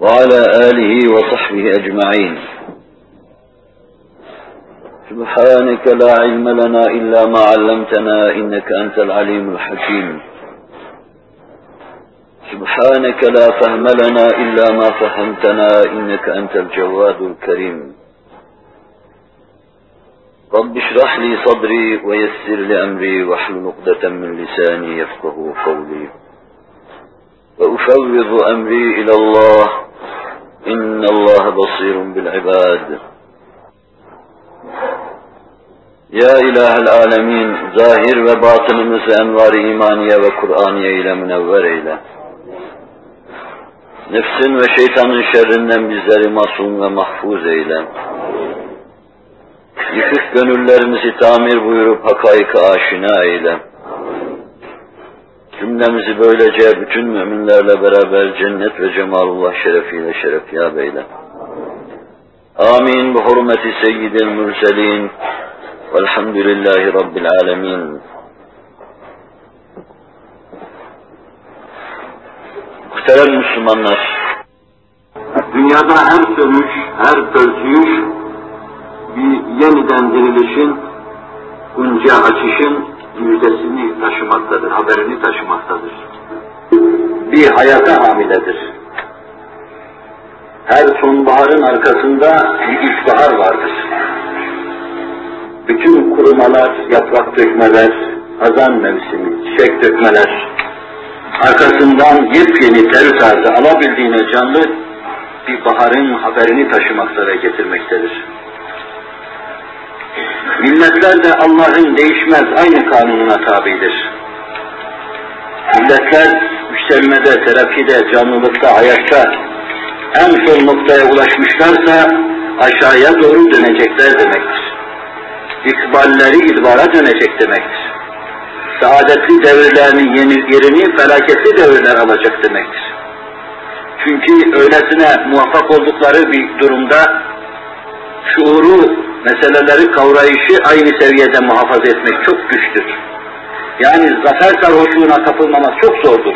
وعلى آله وصحبه أجمعين. سبحانك لا علم لنا إلا ما علمتنا إنك أنت العليم الحكيم. سبحانك لا فهم لنا إلا ما فهمتنا إنك أنت الجواد الكريم. رب اشرح لي صدري ويسر لي أمري عقدة من لساني يفقه قولي. وأفوض أمري إلى الله إن الله بصير بالعباد Ya İlahel Alemin, zahir ve batınımızı envar imaniye ve Kur'aniye ile münevver eyle. Nefsin ve şeytanın şerrinden bizleri masum ve mahfuz eyle. Yıkık gönüllerimizi tamir buyurup hakaika aşina eyle. Cümlemizi böylece bütün müminlerle beraber cennet ve cemalullah şerefiyle şerefyab eyle. Amin. Bu hurmeti seyyidil mürselin. Velhamdülillahi Rabbil alemin. Muhterem Müslümanlar, Dünyada her sönüş, her pörsüyüş bir yeniden dirilişin, unca açışın müjdesini taşımaktadır, haberini taşımaktadır. bir hayata hamiledir. Her sonbaharın arkasında bir ilkbahar vardır. Bütün kurumalar, yaprak dökmeler, hazan mevsimi, çiçek dökmeler, arkasından yepyeni ter tarzı alabildiğine canlı bir baharın haberini taşımakta ve getirmektedir. Milletler de Allah'ın değişmez aynı kanununa tabidir. Milletler yükselmede, terapide, canlılıkta, hayatta en son noktaya ulaşmışlarsa aşağıya doğru dönecekler demektir. İkballeri idvara dönecek demektir. Saadetli devirlerinin yeni, yerini felaketli devirler alacak demektir. Çünkü öylesine muvaffak oldukları bir durumda şuuru, meseleleri kavrayışı aynı seviyede muhafaza etmek çok güçtür. Yani zafer sarhoşluğuna kapılmamak çok zordur.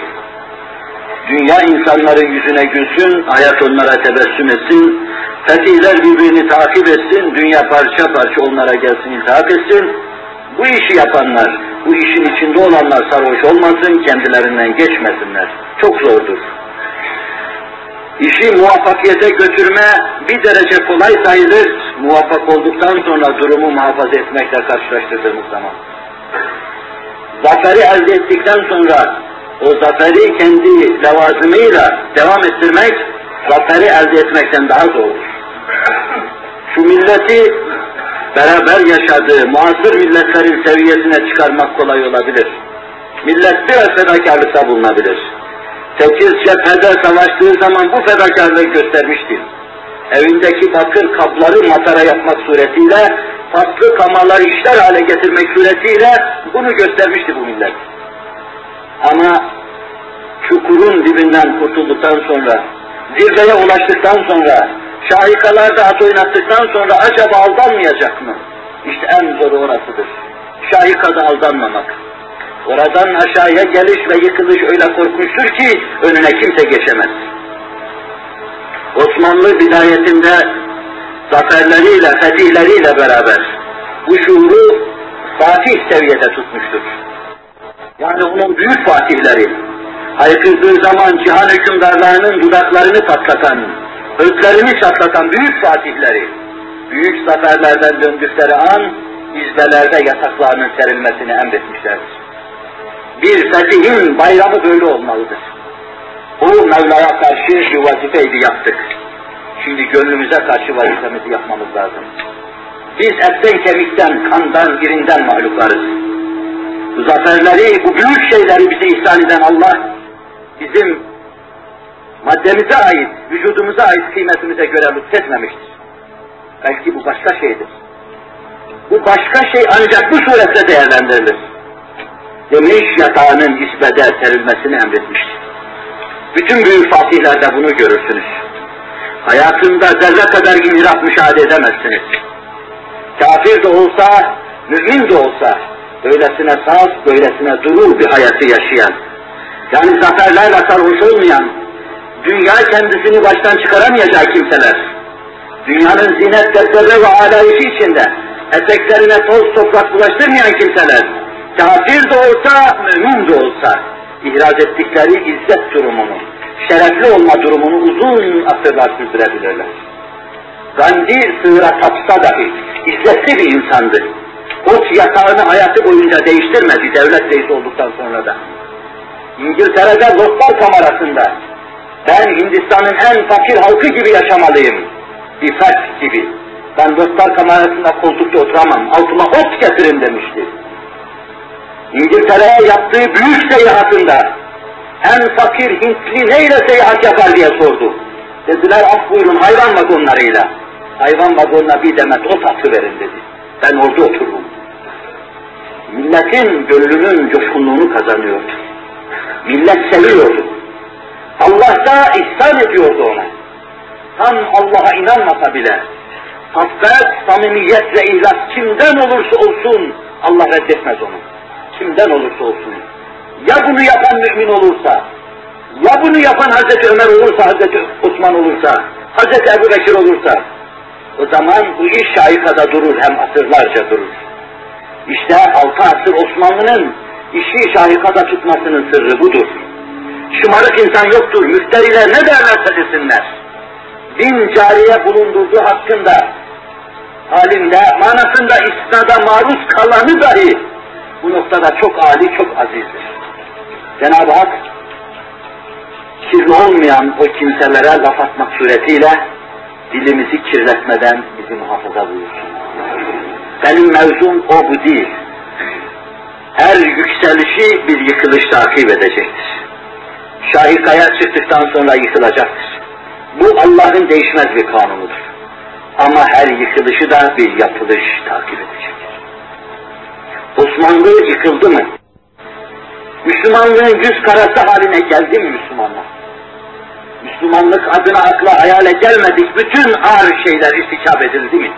Dünya insanların yüzüne gülsün, hayat onlara tebessüm etsin, fetihler birbirini takip etsin, dünya parça parça onlara gelsin, iltihap etsin. Bu işi yapanlar, bu işin içinde olanlar sarhoş olmasın, kendilerinden geçmesinler. Çok zordur. İşi muvaffakiyete götürme bir derece kolay sayılır, muvaffak olduktan sonra durumu muhafaza etmekle karşılaştırdığımız zaman. Zaferi elde ettikten sonra o zaferi kendi levazımıyla devam ettirmek, zaferi elde etmekten daha zordur. Şu milleti beraber yaşadığı muasır milletlerin seviyesine çıkarmak kolay olabilir. Millet biraz fedakarlıkta bulunabilir. Sekiz cephede savaştığı zaman bu fedakarlığı göstermiştir. Evindeki bakır kapları matara yapmak suretiyle, farklı kamalar işler hale getirmek suretiyle bunu göstermişti bu millet. Ama çukurun dibinden kurtulduktan sonra, zirveye ulaştıktan sonra, şahikalarda at oynattıktan sonra acaba aldanmayacak mı? İşte en zoru orasıdır. Şahikada aldanmamak. Oradan aşağıya geliş ve yıkılış öyle korkunçtur ki önüne kimse geçemez. Osmanlı bidayetinde zaferleriyle, fetihleriyle beraber bu şuuru fatih seviyede tutmuştur. Yani onun büyük fatihleri, haykırdığı zaman cihan hükümdarlarının dudaklarını patlatan, ötlerini çatlatan büyük fatihleri, büyük zaferlerden döndükleri an, izbelerde yataklarının serilmesini emretmişlerdir. Bir fetihin bayramı böyle olmalıdır. O Mevla'ya karşı bir vazifeydi yaptık. Şimdi gönlümüze karşı vazifemizi yapmamız lazım. Biz etten kemikten, kandan, irinden mahluklarız. Bu zaferleri, bu büyük şeyleri bize ihsan eden Allah, bizim maddemize ait, vücudumuza ait kıymetimize göre lütfetmemiştir. Belki bu başka şeydir. Bu başka şey ancak bu surette değerlendirilir. Demiş yatağının isbede serilmesini emretmiştir. Bütün büyük fatihlerde bunu görürsünüz. Hayatında zerre kadar inhiraf müşahede edemezsiniz. Kafir de olsa, mümin de olsa, böylesine saf, böylesine durur bir hayatı yaşayan, yani zaferlerle sarhoş olmayan, dünya kendisini baştan çıkaramayacağı kimseler, dünyanın zinet, debdebe ve alayişi içinde eteklerine toz toprak bulaştırmayan kimseler, kafir de olsa, mümin de olsa, ihraz ettikleri izzet durumunu, şerefli olma durumunu uzun asırlar sürdürebilirler. Gandhi sığıra tapsa dahi izzetli bir insandı. Ot yatağını hayatı boyunca değiştirmedi devlet reisi olduktan sonra da. İngiltere'de Lordlar kamerasında ben Hindistan'ın en fakir halkı gibi yaşamalıyım. Bir fert gibi. Ben Lordlar kamerasında koltukta oturamam, altıma ot getirin demişti. İngiltere'ye yaptığı büyük seyahatında en fakir Hintli neyle seyahat yapar diye sordu. Dediler af buyurun hayvan vagonlarıyla. Hayvan vagonuna bir demet ot atıverin dedi. Ben orada otururum. Milletin gönlünün coşkunluğunu kazanıyordu. Millet seviyordu. Allah da ihsan ediyordu ona. Tam Allah'a inanmasa bile, haffet, samimiyet ve ihlas kimden olursa olsun Allah reddetmez onu. Kimden olursa olsun. Ya bunu yapan mümin olursa, ya bunu yapan Hazreti Ömer olursa, Hazreti Osman olursa, Hazreti Ebu Bekir olursa, o zaman bu iş şahikada durur, hem asırlarca durur. İşte altı asır Osmanlı'nın işi şahikada tutmasının sırrı budur. Şımarık insan yoktur, müşteriler ne derlerse desinler. Bin cariye bulundurduğu hakkında, halinde, manasında isnada maruz kalanı dahi bu noktada çok âli, çok azizdir. Cenab-ı Hak kirli olmayan o kimselere laf atmak suretiyle dilimizi kirletmeden bizi muhafaza buyursun. Benim mevzum o bu değil. Her yükselişi bir yıkılış takip edecektir. Şahikaya çıktıktan sonra yıkılacaktır. Bu Allah'ın değişmez bir kanunudur. Ama her yıkılışı da bir yapılış takip edecektir. Osmanlı yıkıldı mı? Müslümanlığın yüz karası haline geldi mi Müslümanlar? Müslümanlık adına akla hayale gelmedik bütün ağır şeyler istikap edildi mi?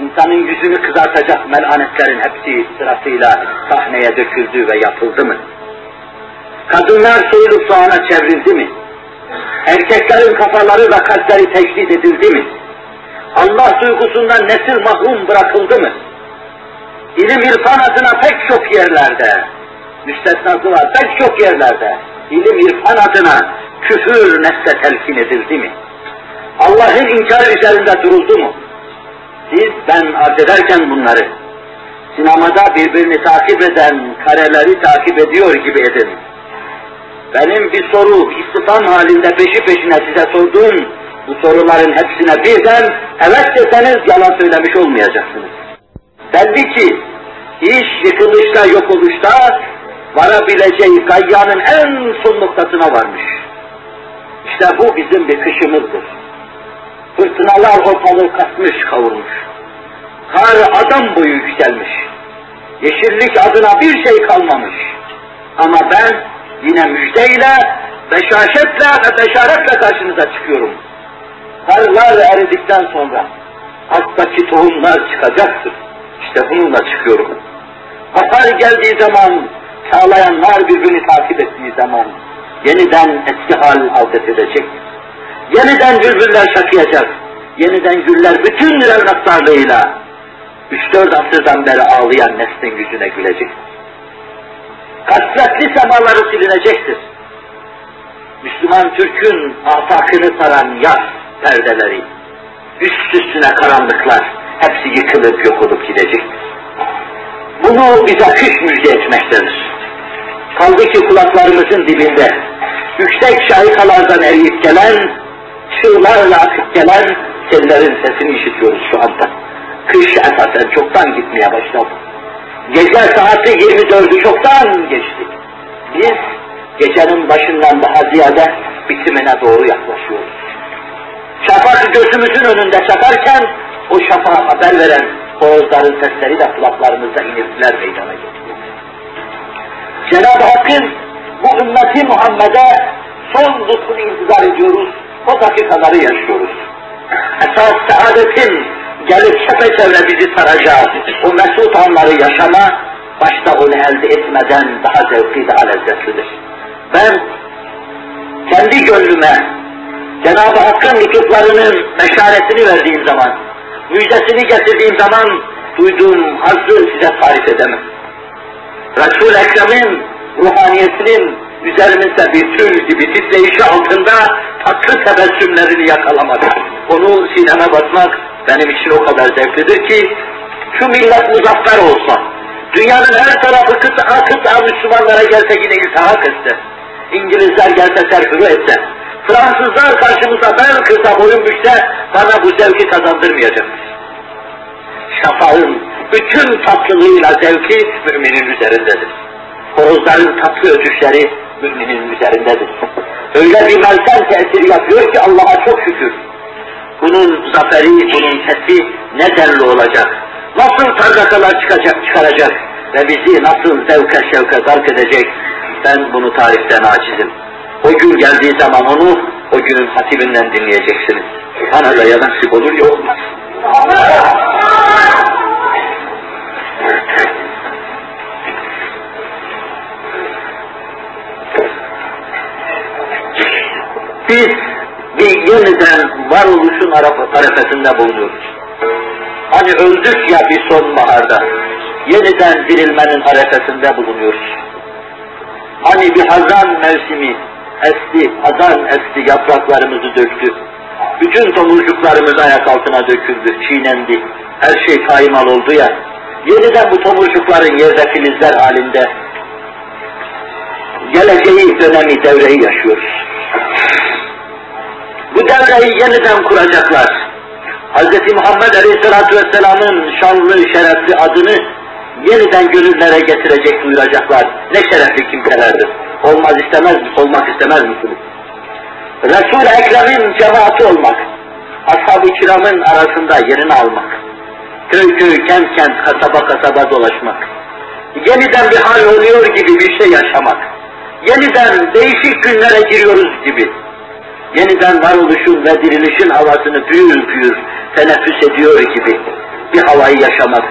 İnsanın yüzünü kızartacak melanetlerin hepsi sırasıyla sahneye döküldü ve yapıldı mı? Kadınlar soyulup soğana çevrildi mi? Erkeklerin kafaları ve kalpleri tecdid edildi mi? Allah duygusundan nesil mahrum bırakıldı mı? İlim irfan adına pek çok yerlerde, müstesnası var pek çok yerlerde, ilim irfan adına küfür nesle telkin edildi mi? Allah'ın inkar üzerinde duruldu mu? Siz ben arz ederken bunları, sinemada birbirini takip eden kareleri takip ediyor gibi edin. Benim bir soru, istifam halinde peşi peşine size sorduğum bu soruların hepsine birden evet deseniz yalan söylemiş olmayacaksınız. Belli ki iş yıkılışta, yok oluşta varabileceği gayyanın en son noktasına varmış. İşte bu bizim bir kışımızdır. Fırtınalar ortalığı kasmış, kavurmuş. Kar adam boyu yükselmiş. Yeşillik adına bir şey kalmamış. Ama ben yine müjdeyle, beşaşetle ve beşaretle karşınıza çıkıyorum. Karlar eridikten sonra alttaki tohumlar çıkacaktır. İşte bununla çıkıyorum. Bahar geldiği zaman, çağlayanlar birbirini takip ettiği zaman yeniden eski hal adet edecek. Yeniden bülbüller şakıyacak. Yeniden güller bütün revnaklarlığıyla üç dört asırdan beri ağlayan neslin yüzüne gülecek. Kasvetli semaları silinecektir. Müslüman Türk'ün afakını saran yaz perdeleri, üst üstüne karanlıklar, hepsi yıkılıp yok olup gidecektir. Bunu bize kış müjde etmektedir. Kaldı ki kulaklarımızın dibinde, yüksek şahikalardan eriyip gelen, çığlarla akıp gelen sellerin sesini işitiyoruz şu anda. Kış esasen çoktan gitmeye başladı. Gece saati 24'ü çoktan geçti. Biz gecenin başından daha ziyade bitimine doğru yaklaşıyoruz. Şafak gözümüzün önünde çakarken o şafağa haber veren horozların sesleri de kulaklarımızda iniltiler meydana getiriyor. Cenab-ı Hakk'ın bu ümmeti Muhammed'e son lütfunu intizar ediyoruz. O dakikaları yaşıyoruz. Esas saadetin gelip çepeçevre bizi saracağı o mesut anları yaşama başta onu elde etmeden daha zevkli, daha lezzetlidir. Ben kendi gönlüme Cenab-ı Hakk'ın lütuflarının meşaretini verdiğim zaman, müjdesini getirdiğim zaman duyduğum hazzı size tarif edemem. Resul-i Ekrem'in ruhaniyetinin üzerimizde bir tül gibi titreyişi altında tatlı tebessümlerini yakalamadım. Onu sineme basmak benim için o kadar zevklidir ki şu millet muzaffer olsa, dünyanın her tarafı kıta kıta Müslümanlara gelse yine iltihak etse, İngilizler gelse serfuru etse, Fransızlar karşımıza bel kırsa boyun bükse bana bu zevki kazandırmayacaktır. Şafağın bütün tatlılığıyla zevki müminin üzerindedir. Horozların tatlı ötüşleri müminin üzerindedir. Öyle bir meltem tesiri yapıyor ki Allah'a çok şükür. Bunun zaferi, bunun sesi ne denli olacak? Nasıl targakalar çıkacak, çıkaracak ve bizi nasıl zevke şevke gark edecek? Ben bunu tariften acizim. O gün geldiği zaman onu o günün hatibinden dinleyeceksiniz. Bana da ya nasip olur ya olmaz. Biz bir yeniden varoluşun arefesinde bulunuyoruz. Hani öldük ya bir sonbaharda, yeniden dirilmenin arefesinde bulunuyoruz. Hani bir hazan mevsimi, esti, hazan esti, yapraklarımızı döktü. Bütün tomurcuklarımız ayak altına döküldü, çiğnendi. Her şey kaymal oldu ya. Yeniden bu tomurcukların yerde filizler halinde geleceği dönemi, devreyi yaşıyoruz. Bu devreyi yeniden kuracaklar. Hz. Muhammed Aleyhisselatü Vesselam'ın şanlı, şerefli adını yeniden gönüllere getirecek, duyuracaklar. Ne şerefli kimselerdir. Olmaz istemez, olmak istemez misiniz? Resul-i Ekrem'in cemaati olmak, ashab-ı kiramın arasında yerini almak, köy köy, kent kent, kasaba kasaba dolaşmak, yeniden bir hal oluyor gibi bir şey yaşamak, yeniden değişik günlere giriyoruz gibi, yeniden varoluşun ve dirilişin havasını pür pür teneffüs ediyor gibi bir havayı yaşamak,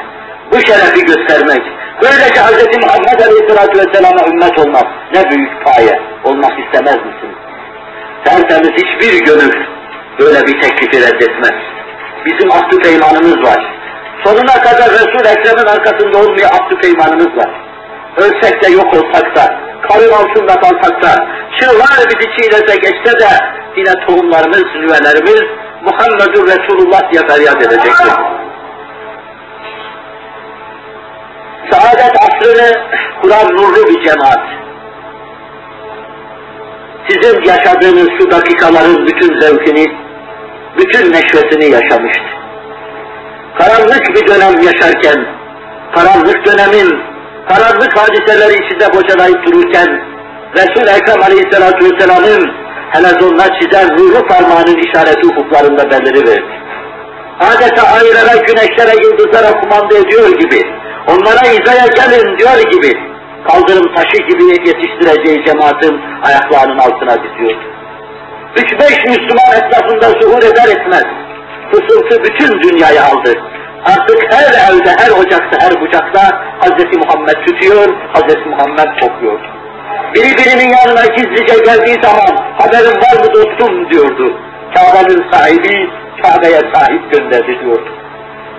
bu şerefi göstermek, böylece Hz. Muhammed Aleyhisselatü Vesselam'a ümmet olmak ne büyük paye, olmak istemez misiniz? Tertemiz hiçbir gönül böyle bir teklifi reddetmez. Bizim aklı peymanımız var. Sonuna kadar Resul-i Ekrem'in arkasında olmaya aklı peymanımız var. Ölsek de yok olsak da, karın altında kalsak da, çığlar bizi çiğnese geçse de, yine tohumlarımız, nüvelerimiz Muhammedur Resulullah diye feryat edecektir. Saadet asrını kuran nurlu bir cemaat. Sizin yaşadığınız şu dakikaların bütün zevkini, bütün neşvesini yaşamıştı. Karanlık bir dönem yaşarken, karanlık dönemin, karanlık hadiseleri içinde bocalayıp dururken, Resul-i Ekrem Aleyhisselatü Vesselam'ın helezonla çizen nurlu parmağının işareti ufuklarında beliriverdi. Adeta aylara, güneşlere, yıldızlara kumanda ediyor gibi, onlara izaya gelin diyor gibi, kaldırım taşı gibi yetiştireceği cemaatin ayaklarının altına diziyor. Üç beş Müslüman etrafında zuhur eder etmez, fısıltı bütün dünyayı aldı. Artık her evde, her ocakta, her bucakta Hz. Muhammed tutuyor, Hz. Muhammed kokuyor. Biri birinin yanına gizlice geldiği zaman haberin var mı dostum diyordu. Kabe'nin sahibi Kabe'ye sahip gönderdi diyordu.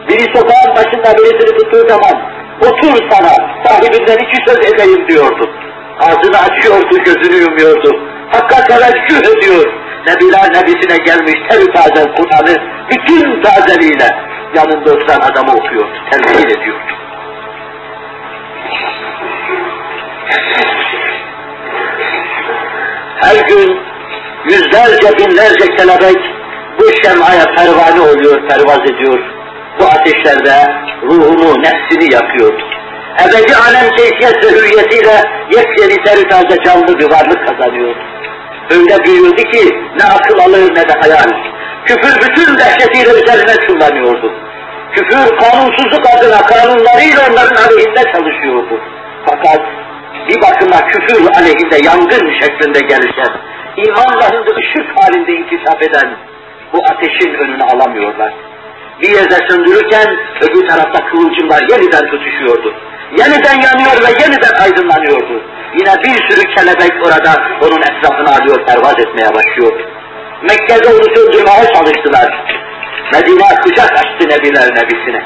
Biri sokağın başında birisini tuttuğu zaman otur sana sahibinden iki söz edeyim diyordu. Ağzını açıyordu, gözünü yumuyordu. Hakka teveccüh ediyor. Nebiler nebisine gelmiş ter taze Kur'an'ı bütün tazeliğiyle yanında oturan adamı okuyordu, telkin ediyordu. Her gün yüzlerce binlerce kelebek bu şemaya pervane oluyor, pervaz ediyor. Bu ateşlerde ruhunu, nefsini yakıyor. Ebedi alem keyfiyet ve hürriyetiyle yepyeni teritaze canlı bir varlık kazanıyor. öyle büyüyordu ki ne akıl alır ne de hayal. Küfür bütün dehşetiyle üzerine çullanıyordu. Küfür kanunsuzluk adına kanunlarıyla onların aleyhinde çalışıyordu. Fakat bir bakıma küfür aleyhinde yangın şeklinde gelişen, imanla şimdi ışık halinde inkişaf eden bu ateşin önünü alamıyorlar. Bir yerde söndürürken öbür tarafta kıvılcımlar yeniden tutuşuyordu. Yeniden yanıyor ve yeniden aydınlanıyordu. Yine bir sürü kelebek orada onun etrafını alıyor, pervaz etmeye başlıyordu. Mekke'de onu söndürmeye çalıştılar. Medine kucak açtı Nebiler Nebisine.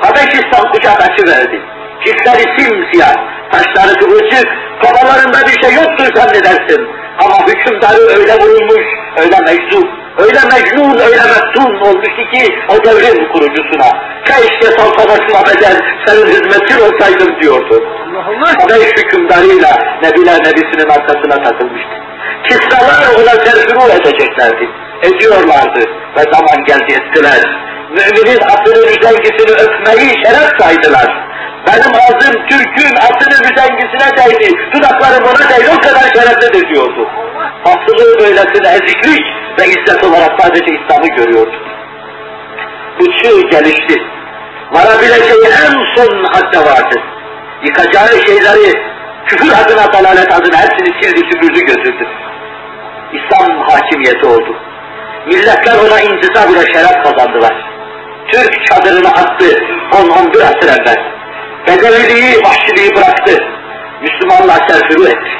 Habeşistan kucak açıverdi. Çiftleri simsiyah, taşları kıvırcık, kafalarında bir şey yoktur zannedersin. Ama hükümdarı öyle vurulmuş, öyle meczup, öyle mecnun, öyle meftun olmuştu ki o devrin kurucusuna. Keşke saltanatına bedel senin hizmetin olsaydım diyordu. Habeş hükümdarıyla Nebiler Nebisi'nin arkasına takılmıştı. Kisralar ona serfuru edeceklerdi. Ediyorlardı ve zaman geldi ettiler. Müminin atının üzengisini öpmeyi şeref saydılar. Benim ağzım Türk'ün atının üzengisine değdi, dudaklarım ona değdi, o kadar şereflidir diyordu. Aslı böylesine eziklik ve izzet olarak sadece İslam'ı görüyordu. Uçu gelişti. Varabileceği en son hadde vardı. Yıkacağı şeyleri küfür adına, dalalet adına hepsini sildi, süpürdü, götürdü. İslam hakimiyeti oldu. Milletler ona intisap ile şeref kazandılar. Türk çadırını attı 10-11 asır evvel. Bedeviliği, vahşiliği bıraktı. Müslümanlar serfuru etti.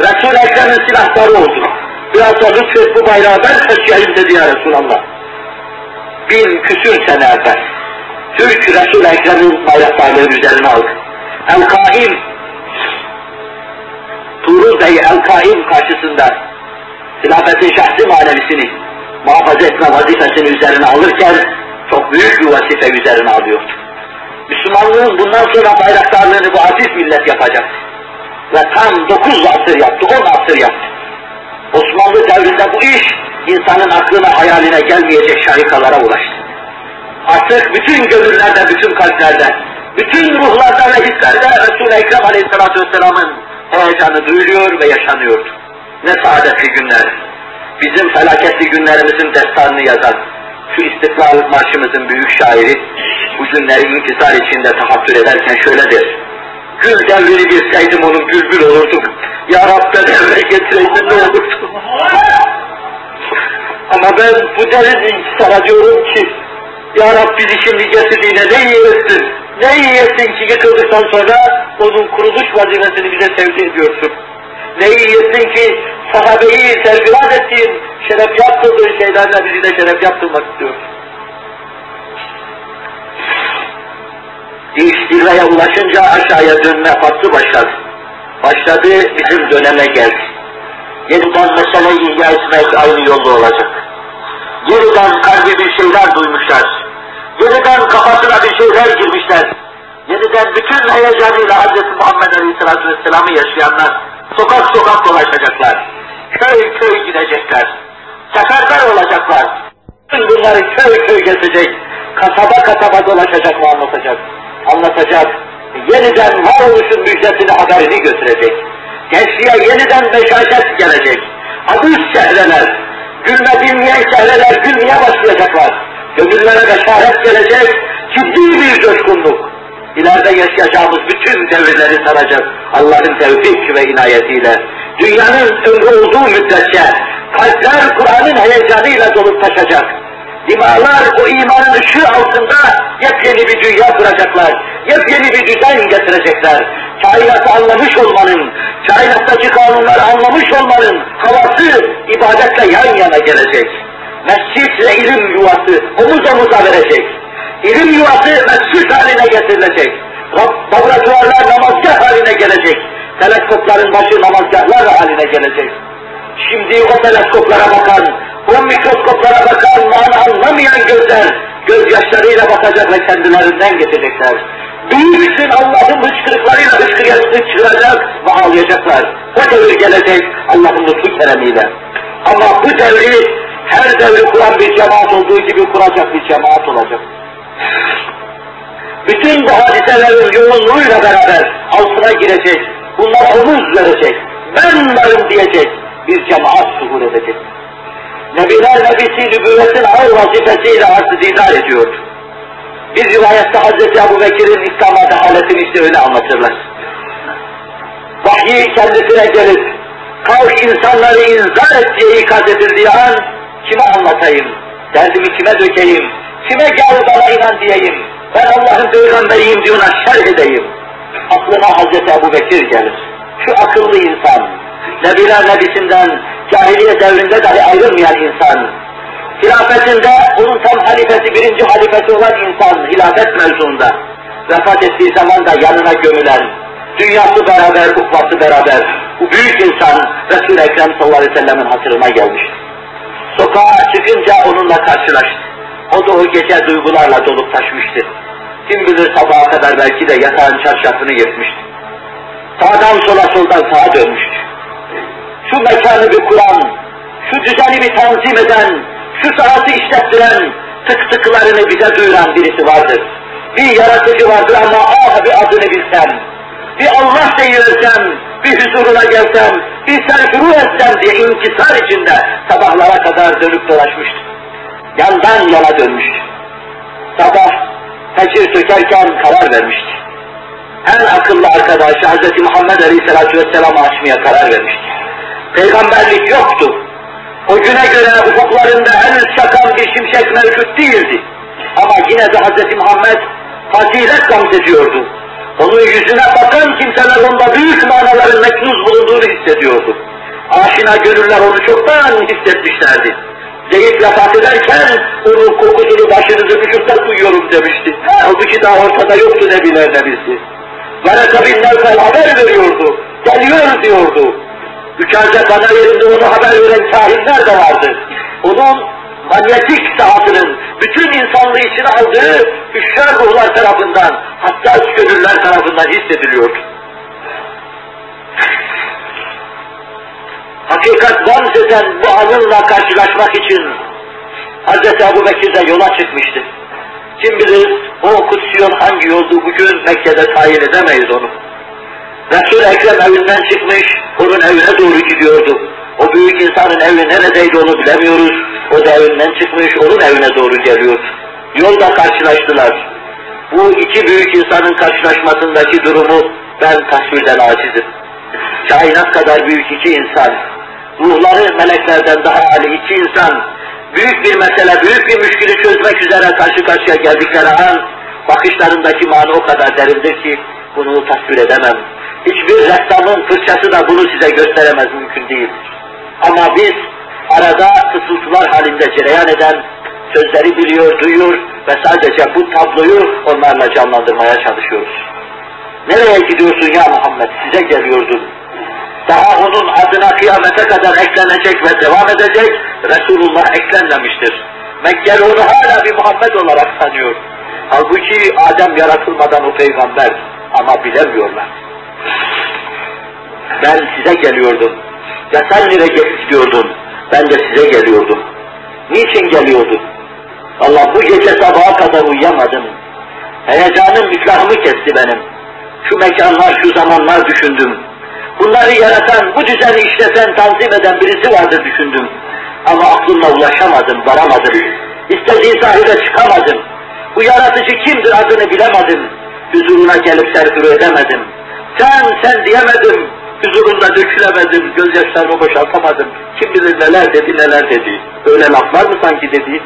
Resul-i Ekrem'in silahları oldu. Biraz da lütfet bu bayrağı ben taşıyayım dedi ya Resulallah. Bin küsür sene evvel. Türk Resul-i Ekrem'in bayraklarının üzerine aldı. El-Kaim, Tuğrul Bey El-Kaim karşısında hilafetin şahsi manevisini muhafaza etme vazifesini üzerine alırken çok büyük bir vazife üzerine alıyordu. Müslümanlığın bundan sonra bayraktarlığını bu aziz millet yapacak. Ve tam dokuz asır yaptı, on asır yaptı. Osmanlı devrinde bu iş insanın aklına hayaline gelmeyecek şarikalara ulaştı. Artık bütün gönüllerde, bütün kalplerde, bütün ruhlarda ve hislerde Resul-i Ekrem Aleyhisselatü Vesselam'ın heyecanı duyuluyor ve yaşanıyordu. Ne saadetli günler. Bizim felaketli günlerimizin destanını yazan, şu İstiklal Marşımızın büyük şairi, bu günleri inkisar içinde tahattür ederken şöyledir. Gül devrini bilseydim onun bülbül olurdum. Ya Rab ben evre getireydin ne olurdu. Ama ben bu derin inkisara diyorum ki, Ya Rab bizi şimdi getirdiğine ne iyi ne iyi ki yıkıldıktan sonra onun kuruluş vazifesini bize tevdi ediyorsun. Ne iyi ki sahabeyi serfiraz ettiğin, şeref yaptırdığın şeylerle bizi de şeref yaptırmak istiyorsun. İş zirveye ulaşınca aşağıya dönme faslı başladı. Başladı, bizim döneme geldi. Yeniden meseleyi ihya etmek aynı yolda olacak. Yeniden kalbi bir şeyler duymuşlar. Yeniden kafasına bir şeyler girmişler. Yeniden bütün heyecanıyla Hz. Muhammed Aleyhisselatü Vesselam'ı yaşayanlar sokak sokak dolaşacaklar. Köy köy gidecekler. Seferber olacaklar. Bunları köy köy gezecek. Kasaba kasaba dolaşacak ve anlatacak anlatacak, yeniden varoluşun müjdesini haberini götürecek. Gençliğe yeniden beşaşet gelecek. Adus şehreler, gülme bilmeyen şehreler gülmeye başlayacaklar. Gönüllere beşaret gelecek, ciddi bir coşkunluk. İleride yaşayacağımız bütün devirleri saracak Allah'ın tevfik ve inayetiyle. Dünyanın ömrü olduğu müddetçe kalpler Kur'an'ın heyecanıyla dolup taşacak Dimalar o imanın ışığı altında yepyeni bir dünya kuracaklar. Yepyeni bir düzen getirecekler. Kainatı anlamış olmanın, kainattaki kanunları anlamış olmanın havası ibadetle yan yana gelecek. Mescit ve ilim yuvası omuz omuza verecek. İlim yuvası mescid haline getirilecek. Laboratuvarlar namazgah haline gelecek. Teleskopların başı namazgahlar haline gelecek. Şimdi o teleskoplara bakan, o mikroskoplara bakan, mana anlamayan gözler, gözyaşlarıyla bakacak ve kendilerinden geçecekler. Büyüksün Allah'ın hıçkırıklarıyla hıçkıracak ve ağlayacaklar. O devir gelecek Allah'ın lütfu keremiyle. Ama bu devri her devri kuran bir cemaat olduğu gibi kuracak bir cemaat olacak. Bütün bu hadiselerin yoğunluğuyla beraber altına girecek, bunlara omuz verecek, ben varım diyecek, bir cemaat zuhur edecek. Nebiler Nebisi nübüvvetin ağır vazifesiyle arzı didar ediyordu. Bir rivayette Hazreti Ebu Bekir'in İslam'a dehaletini işte öyle anlatırlar. Vahyi kendisine gelip, kalk insanları inzar et diye ikaz edildiği an, kime anlatayım, derdimi kime dökeyim, kime gel bana inan diyeyim, ben Allah'ın peygamberiyim diye ona şerh edeyim. Aklına Hazreti Ebu Bekir gelir. Şu akıllı insan, Nebiler Nebisinden cahiliye devrinde dahi ayrılmayan insan, hilafetinde onun tam halifesi, birinci halifesi olan insan, hilafet mevzuunda vefat ettiği zaman da yanına gömülen, dünyası beraber, ukvası beraber, bu büyük insan Resul-i Ekrem sallallahu aleyhi ve sellemin hatırına gelmişti. Sokağa çıkınca onunla karşılaştı. O da o gece duygularla dolup taşmıştı. Kim bilir sabaha kadar belki de yatağın çarşafını yırtmıştı. Sağdan sola soldan sağa dönmüştü. Şu mekanı bir kuran, şu düzeni bir tanzim eden, şu saati işlettiren, tık tıklarını bize duyuran birisi vardır. Bir yaratıcı vardır ama ah bir adını bilsem, bir Allah seyirsem, bir huzuruna gelsem, bir serfuru etsem diye inkisar içinde sabahlara kadar dönüp dolaşmıştı. Yandan yana dönmüştü. Sabah fecir sökerken karar vermişti. En akıllı arkadaşı Hz. Muhammed Aleyhisselatü Vesselam'ı açmaya karar vermişti. Peygamberlik yoktu. O güne göre ufuklarında henüz çakan bir şimşek mevcut değildi. Ama yine de Hz. Muhammed fazilet gamzediyordu. Onun yüzüne bakan kimseler onda büyük manaların meknuz bulunduğunu hissediyordu. Aşina gönüller onu çoktan hissetmişlerdi. Zeyit vefat ederken onun kokusunu başınızı vücutta duyuyorum demişti. Halbuki daha ortada yoktu nebiler nebisi. Varaka bin Nevfel haber veriyordu. Geliyor diyordu. Üç Hazret bana yerinde onu haber veren kahinler de vardı. Onun manyetik saatinin bütün insanlığı içine aldığı hüşyar ruhlar tarafından, hassas gönüller tarafından hissediliyordu. Hakikat vamzeden bu anınla karşılaşmak için Hz. Ebu Bekir de yola çıkmıştı. Kim bilir o kutsiyon hangi yoldu bugün Mekke'de tayin edemeyiz onu. Resul-i Ekrem evinden çıkmış, onun evine doğru gidiyordu. O büyük insanın evi neredeydi onu bilemiyoruz. O da evinden çıkmış, onun evine doğru geliyor. Yolda karşılaştılar. Bu iki büyük insanın karşılaşmasındaki durumu ben tasvirden acizim. Kainat kadar büyük iki insan, ruhları meleklerden daha âli iki insan, büyük bir mesele, büyük bir müşkülü çözmek üzere karşı karşıya geldikleri an, bakışlarındaki mana o kadar derindir ki bunu tasvir edemem. Hiçbir ressamın fırçası da bunu size gösteremez, mümkün değil. Ama biz arada fısıltılar halinde cereyan eden sözleri biliyor, duyuyor ve sadece bu tabloyu onlarla canlandırmaya çalışıyoruz. Nereye gidiyorsun ya Muhammed? Size geliyordum. Daha onun adına kıyamete kadar eklenecek ve devam edecek Resulullah eklenmemiştir. Mekkeli onu hala bir Muhammed olarak tanıyor. Halbuki Adem yaratılmadan o peygamber ama bilemiyorlar. Ben size geliyordum. Ya sen nereye gidiyordun? Ben de size geliyordum. Niçin geliyordun? Allah bu gece sabaha kadar uyuyamadım. Heyecanım iflahımı kesti benim. Şu mekanlar, şu zamanlar düşündüm. Bunları yaratan, bu düzeni işleten, tanzim eden birisi vardır düşündüm. Ama aklımla ulaşamadım, varamadım. İstediği sahile çıkamadım. Bu yaratıcı kimdir adını bilemedim. Huzuruna gelip serfuru edemedim. Sen, sen diyemedim. Huzurunda dökülemedim, gözyaşlarımı boşaltamadım. Kim bilir neler dedi, neler dedi. Öyle laflar mı sanki dedi.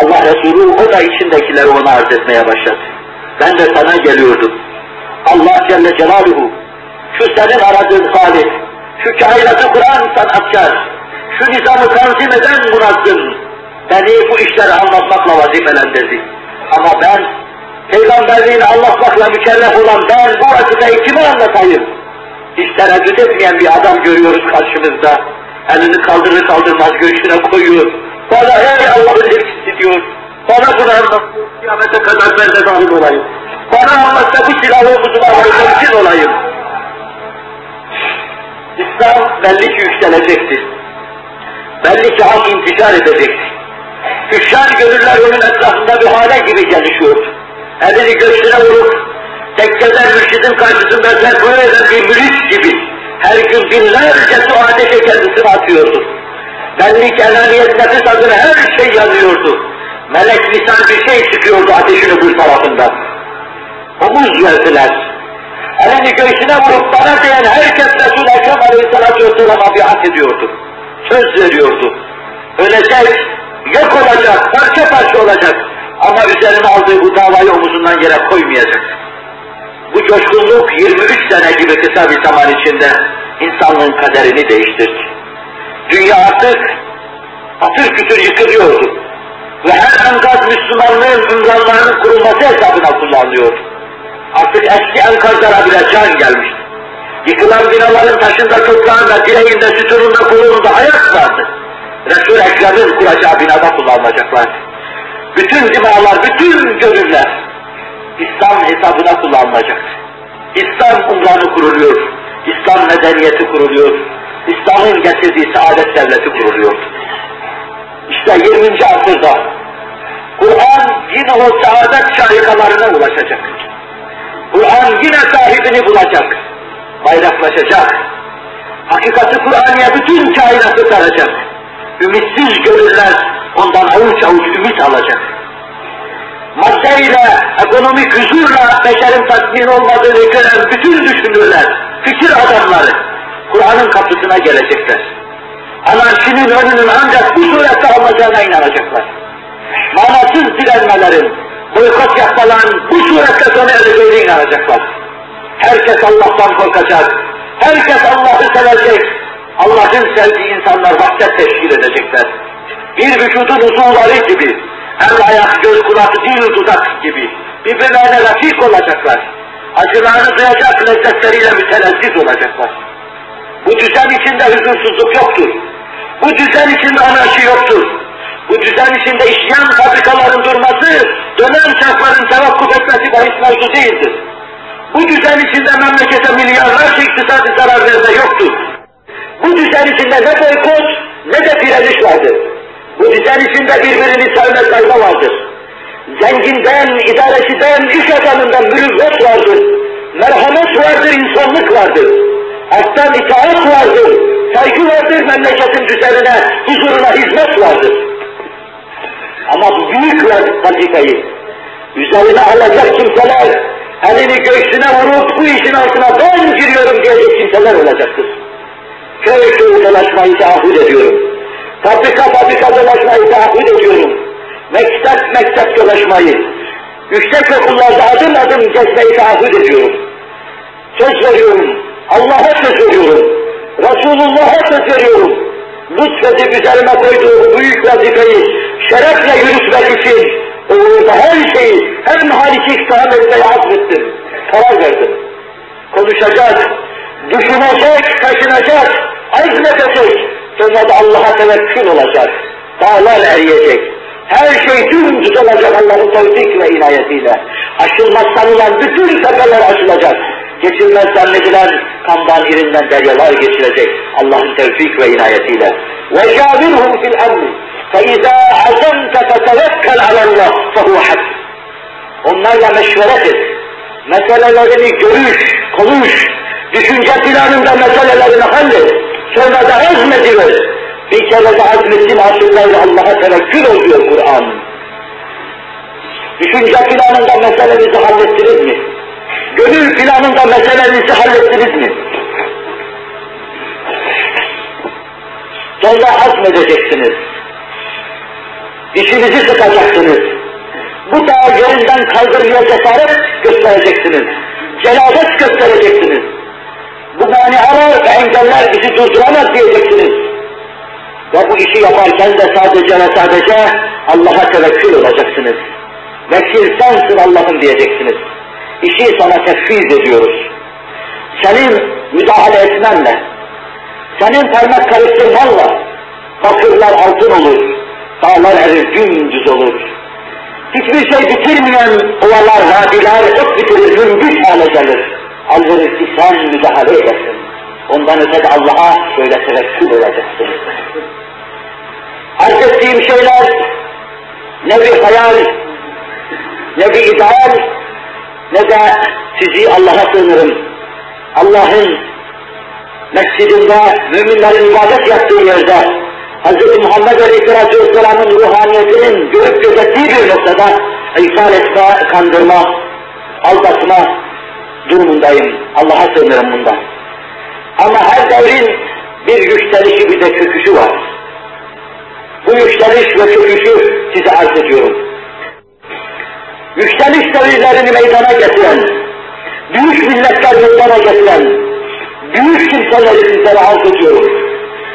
Allah Resulü o da içindekileri ona arz etmeye başladı. Ben de sana geliyordum. Allah Celle Celaluhu, şu senin aradığın Halik, şu kainatı kuran sanatkar, şu nizamı tanzim eden munazzım, beni bu işleri anlatmakla vazifelendirdi. Ama ben, peygamberliğini anlatmakla mükellef olan ben bu vazifeyi kime anlatayım? Hiç tereddüt etmeyen bir adam görüyoruz karşımızda. Elini kaldırır kaldırmaz göğsüne koyuyor. Bana ey Allah'ın elçisi diyor. Bana bunu anlat. Kıyamete kadar ben de dahil olayım. Bana anlatsa bu silahı omuzuma için olayım. İslam belli ki yükselecekti. Belli ki hak intişar edecekti. Hüşşar gönüller onun etrafında bir hale gibi gelişiyordu. Elini göğsüne vurup tekkeden mürşidin karşısında serpüre eden bir mürit gibi Her gün binlerce su ateşe kendisini atıyordu. Benlik, enaniyet, nefis adına her şey yanıyordu. Melek misal bir şey çıkıyordu ateşin öbür tarafından. Omuz verdiler. Elini göğsüne vurup bana diyen herkes Resul-i Ekrem Aleyhisselatü Vesselam'a biat ediyordu. Söz veriyordu. Ölecek, yok olacak, parça parça olacak. Ama üzerine aldığı bu davayı omuzundan yere koymayacak. Bu coşkunluk 23 sene gibi kısa bir zaman içinde insanlığın kaderini değiştirdi. Dünya artık atır kütür yıkılıyordu. Ve her enkaz Müslümanlığın ünvanlarının kurulması hesabına kullanılıyor. Artık eski enkazlara bile can gelmişti. Yıkılan binaların taşında, toprağında, direğinde, sütununda, kolunda ayak vardı. Resul-i Ekrem'in kuracağı binada kullanılacaklardı. Bütün dimalar, bütün gönüller İslam hesabına kullanılacak. İslam umranı kuruluyor. İslam medeniyeti kuruluyor. İslam'ın getirdiği saadet devleti kuruluyor. İşte 20. asırda Kur'an yine o saadet şarikalarına ulaşacak. Kur'an yine sahibini bulacak. Bayraklaşacak. Hakikati Kur'an'ya bütün kainatı saracak. Ümitsiz gönüller ondan avuç avuç ümit alacak. Maddeyle, ekonomik huzurla beşerin tatmin olmadığını gören bütün düşünürler, fikir adamları Kur'an'ın kapısına gelecekler. Anarşinin önünün ancak bu surette alacağına inanacaklar. Manasız direnmelerin, boykot yapmaların bu surette sona ereceğine inanacaklar. Herkes Allah'tan korkacak, herkes Allah'ı sevecek, Allah'ın sevdiği insanlar vahdet teşkil edecekler. Bir vücudun uzuvları gibi, el ayak, göz, kulak, dil, dudak gibi birbirlerine rafik olacaklar. Acılarını duyacak lezzetleriyle mütelezziz olacaklar. Bu düzen içinde huzursuzluk yoktur. Bu düzen içinde anarşi yoktur. Bu düzen içinde işleyen fabrikaların durması, dönen çarkların tevakkuf etmesi bahis mevzu değildir. Bu düzen içinde memlekete milyarlarca iktisadi zarar verme yoktur. Bu düzen içinde ne boykot ne de direniş vardır. Düzen içinde birbirini sevme sayma vardır. Zenginden, idareciden, iş adamından mürüvvet vardır. Merhamet vardır, insanlık vardır. Alttan itaat vardır, saygı vardır, memleketin düzenine, huzuruna hizmet vardır. Ama bu büyük vazifeyi üzerine alacak kimseler, elini göğsüne vurup bu işin altına ben giriyorum diyecek kimseler olacaktır. Köy köy dolaşmayı taahhüt ediyorum. Fabrika fabrika dolaşmayı taahhüt ediyorum. Mektep mektep dolaşmayı, yüksek okullarda adım adım gezmeyi taahhüt ediyorum. Söz veriyorum, Allah'a söz veriyorum, Resulullah'a söz veriyorum. Lütfedip üzerime koyduğu bu büyük vazifeyi şerefle yürütmek için uğurda her şeyi, her haliki iktiham etmeye azmettim, karar verdim. Konuşacak, düşünecek, taşınacak, azmetecek, sonra da Allah'a tevekkül olacak, dağlar eriyecek, her şey dümdüz olacak Allah'ın tevfik ve inayetiyle. Aşılmaz sanılan bütün tepeler aşılacak. Geçilmez zannedilen kandan irinden deryalar geçilecek Allah'ın tevfik ve inayetiyle. وَجَابِرْهُمْ فِي الْأَمْرِ فَاِذَا عَزَمْتَ فَتَوَكَّلْ عَلَى اللّٰهِ فَهُوَ حَسْبُ Onlarla meşveret et. Meselelerini görüş, konuş, düşünce planında meselelerini hallet. Sonra da azmediver. Bir kere de azmettin asırlarla Allah'a tevekkül ol diyor Kur'an. Düşünce planında meselenizi hallettiniz mi? Gönül planında meselenizi hallettiniz mi? Sonra azmedeceksiniz. İşinizi sıkacaksınız. Bu dağı yerinden kaldırmaya cesaret göstereceksiniz. Cenabet göstereceksiniz. Bu manialar ve engeller bizi durduramaz diyeceksiniz. Ve bu işi yaparken de sadece ve sadece Allah'a tevekkül olacaksınız. Vekil sensin Allah'ım diyeceksiniz. İşi sana tefviz ediyoruz. Senin müdahale etmenle, senin parmak karıştırmanla bakırlar altın olur, dağlar erir dümdüz olur. Hiçbir şey bitirmeyen ovalar, vadiler, ot bitirir, mümbit hale gelir. Ki sen müdahale edesin. Ondan öte de Allah'a böyle tevekkül edeceksin. Arz ettiğim şeyler ne bir hayal, ne bir ideal, ne de sizi Allah'a sığınırım. Allah'ın mescidinde, müminlerin ibadet yaptığı yerde, Hz. Muhammed Aleyhisselatü Vesselam'ın ruhaniyetinin görüp gözettiği bir noktada etme, kandırma, aldatma durumundayım. Allah'a sığınırım bundan. Ama her devrin bir yükselişi bir de çöküşü var. Bu yükseliş ve çöküşü size arz ediyorum. Yükseliş devirlerini meydana getiren, büyük milletler meydana getiren, büyük kimseleri sizlere arz ediyorum.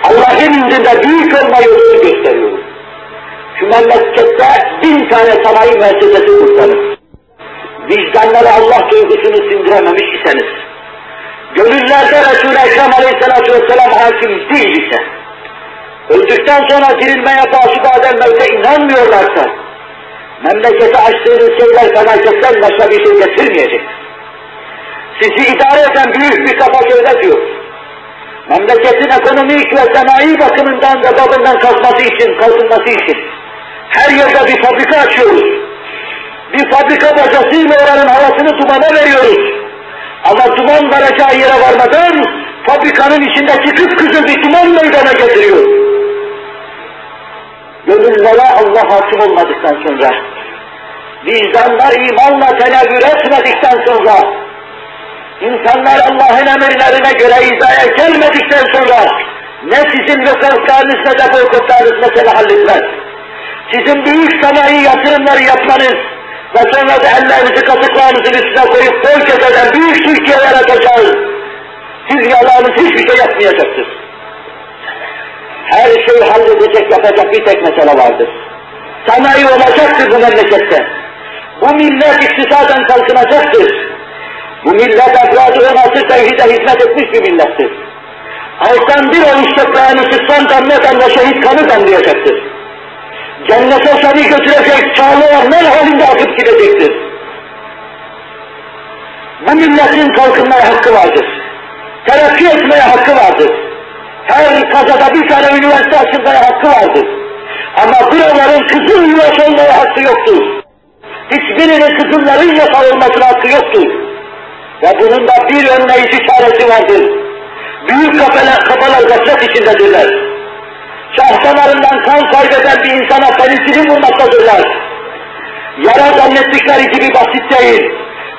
Allah'ın indinde büyük olma yolunu gösteriyorum. Şu memlekette bin tane sanayi müessesesi kursanız, vicdanları Allah duygusunu sindirememiş iseniz, gönüllerde Resul-i Ekrem Aleyhisselatü Vesselam hakim değil ise, öldükten sonra dirilmeye başı badem mevte inanmıyorlarsa, memlekete açtığınız şeyler felaketten başka bir şey getirmeyecek. Sizi idare eden büyük bir kafa gövde diyor. Memleketin ekonomik ve sanayi bakımından ve babından kalkması için, kalkınması için her yerde bir fabrika açıyoruz. Bir fabrika bacasıyla oranın havasını dumana veriyoruz. Ama duman varacağı yere varmadan fabrikanın içindeki kıpkızıl bir duman meydana getiriyor. Gönüllere Allah hakim olmadıktan sonra, vicdanlar imanla tenevvür etmedikten sonra, insanlar Allah'ın emirlerine göre hizaya gelmedikten sonra, ne sizin vefaklarınız ne de boykotlarınız mesele halletmez. Sizin büyük sanayi yatırımları yapmanız ve sonra da ellerinizi kasıklarınızın üstüne koyup bol keseden büyük Türkiye yaratacağız. Siz yalanınız hiçbir şey yapmayacaktır. Her şeyi halledecek, yapacak bir tek mesele vardır. Sanayi olacaktır bu memlekette. Bu millet iktisaden kalkınacaktır. Bu millet efradı ve nasır tevhide hizmet etmiş bir millettir. Alttan bir avuç toprağını sıksan damla damla şehit kanı damlayacaktır. Cennete seni götürecek çağlı orman halinde akıp gidecektir. Bu milletin kalkınmaya hakkı vardır. Terakki etmeye hakkı vardır. Her kazada bir tane üniversite açılmaya hakkı vardır. Ama buraların kızıl yuvası olmaya hakkı yoktur. Hiçbirinin kızılların yakalılmasına hakkı yoktur. Ve bunun da bir önleyici çaresi vardır. Büyük kafalar, kafalar gaflet içindedirler. Şahsalarından kan kaybeden bir insana penisilin vurmaktadırlar. Yara zannettikleri gibi basit değil.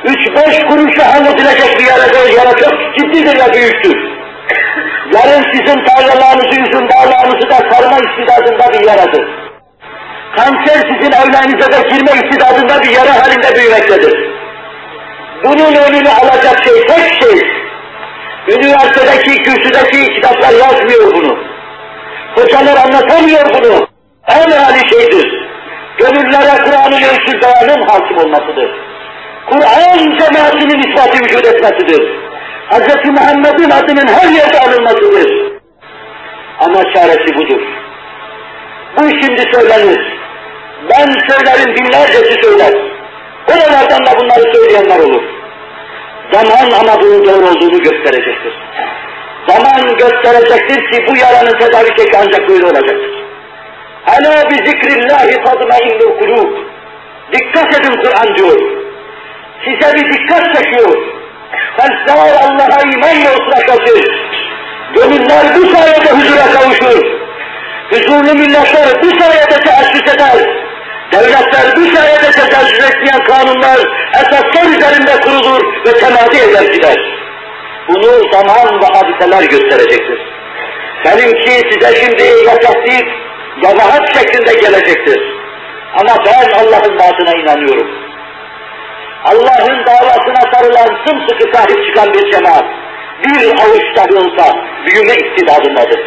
Üç beş kuruşa halledilecek bir yara değil, yara çok ciddidir ve büyüktür. Yarın sizin tarlalarınızı, üzüm dağlarınızı da sarma istidadında bir yaradır. Kanser sizin evlerinize de girme istidadında bir yara halinde büyümektedir. Bunun önünü alacak şey tek şey. Üniversitedeki, kürsüdeki kitaplar yazmıyor bunu. Hocalar anlatamıyor bunu. En hali şeydir. Gönüllere ölçü beyanın hakim olmasıdır. Kur'an cemaatinin ispatı vücut etmesidir. Hz. Muhammed'in adının her yerde anılmasıdır. Ama çaresi budur. Bu şimdi söylenir. Ben söylerim, binlercesi söyler. Oralardan da bunları söyleyenler olur. Zaman ama bunun doğru olduğunu gösterecektir. Zaman gösterecektir ki bu yaranın tedavi şekli ancak böyle olacaktır. Hala bi zikrillahi tadmainnul kulub. Dikkat edin Kur'an diyor. Size bir dikkat çekiyor. Kalpler Allah'a imanla ısrakası. Gönüller bu sayede huzura kavuşur. Huzurlu milletler bu sayede teessüs eder. Devletler bu sayede tecavüz etmeyen kanunlar esaslar üzerinde kurulur ve temadi eder gider. Bunu zaman ve hadiseler gösterecektir. Benimki size şimdi yasaklıyıp yazahat şeklinde gelecektir. Ama ben Allah'ın vaadine inanıyorum. Allah'ın davasına sarılan sımsıkı sahip çıkan bir cemaat, bir avuç dahi olsa büyüme iktidadındadır.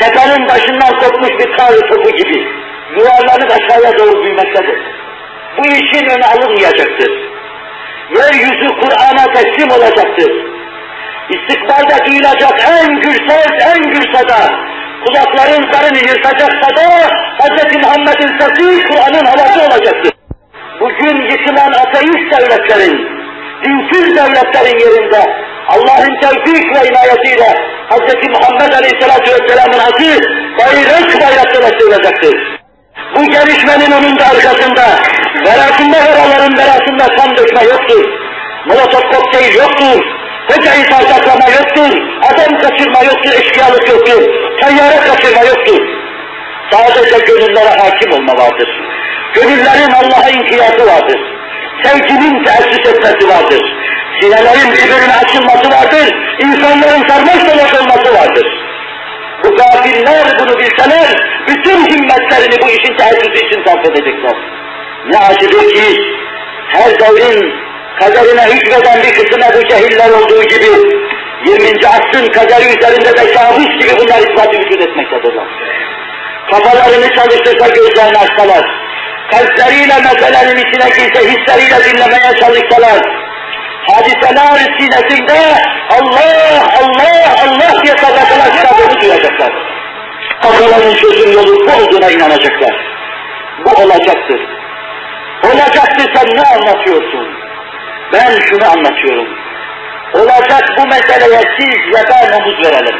Tepenin başından kopmuş bir kar topu gibi yuvarlanıp aşağıya doğru büyümektedir. Bu işin önü alınmayacaktır. Yeryüzü Kur'an'a teslim olacaktır. İstikbalde duyulacak en gür ses, en gür sada, kulakların zarını yırtacak sada, Hz. Muhammed'in sesi Kur'an'ın havası olacaktır. Bugün yıkılan ateist devletlerin, dinsiz devletlerin yerinde Allah'ın tevfik ve inayetiyle Hz. Muhammed Aleyhisselatü Vesselam'ın adı bayrak bayraklara söylecektir. Bu gelişmenin önünde arkasında, verasında veraların verasında kan dökme yoktur. Molotov kokteyl yoktur. Hocayı tartaklama yoktur, adam kaçırma yoktur, eşkıyalık yoktur, tayyare kaçırma yoktur. Sadece gönüllere hakim olma vardır. Gönüllerin Allah'a inkiyatı vardır. Sevginin teessüs etmesi vardır. Sinelerin birbirine açılması vardır. İnsanların sarmaş dolaş olması vardır. Bu gafiller bunu bilseler, bütün himmetlerini bu işin teessüsü için sarf edecekler. Ne acıdır ki, her devrin kaderine hükmeden bir kısım bu cehiller olduğu gibi, 20. asrın kaderi üzerinde de kabus gibi bunlar ispat vücut etmektedirler. Kafalarını çalıştırsa gözlerini açsalar, kalpleriyle meselenin içine girse hisleriyle dinlemeye çalışsalar, hadiseler sinesinde Allah, Allah, Allah diye sadakalar kitabını duyacaklar. Kafaların çözüm yolu bu olduğuna inanacaklar. Bu olacaktır. Olacaktır sen ne anlatıyorsun? Ben şunu anlatıyorum. Olacak bu meseleye siz ve ben omuz verelim.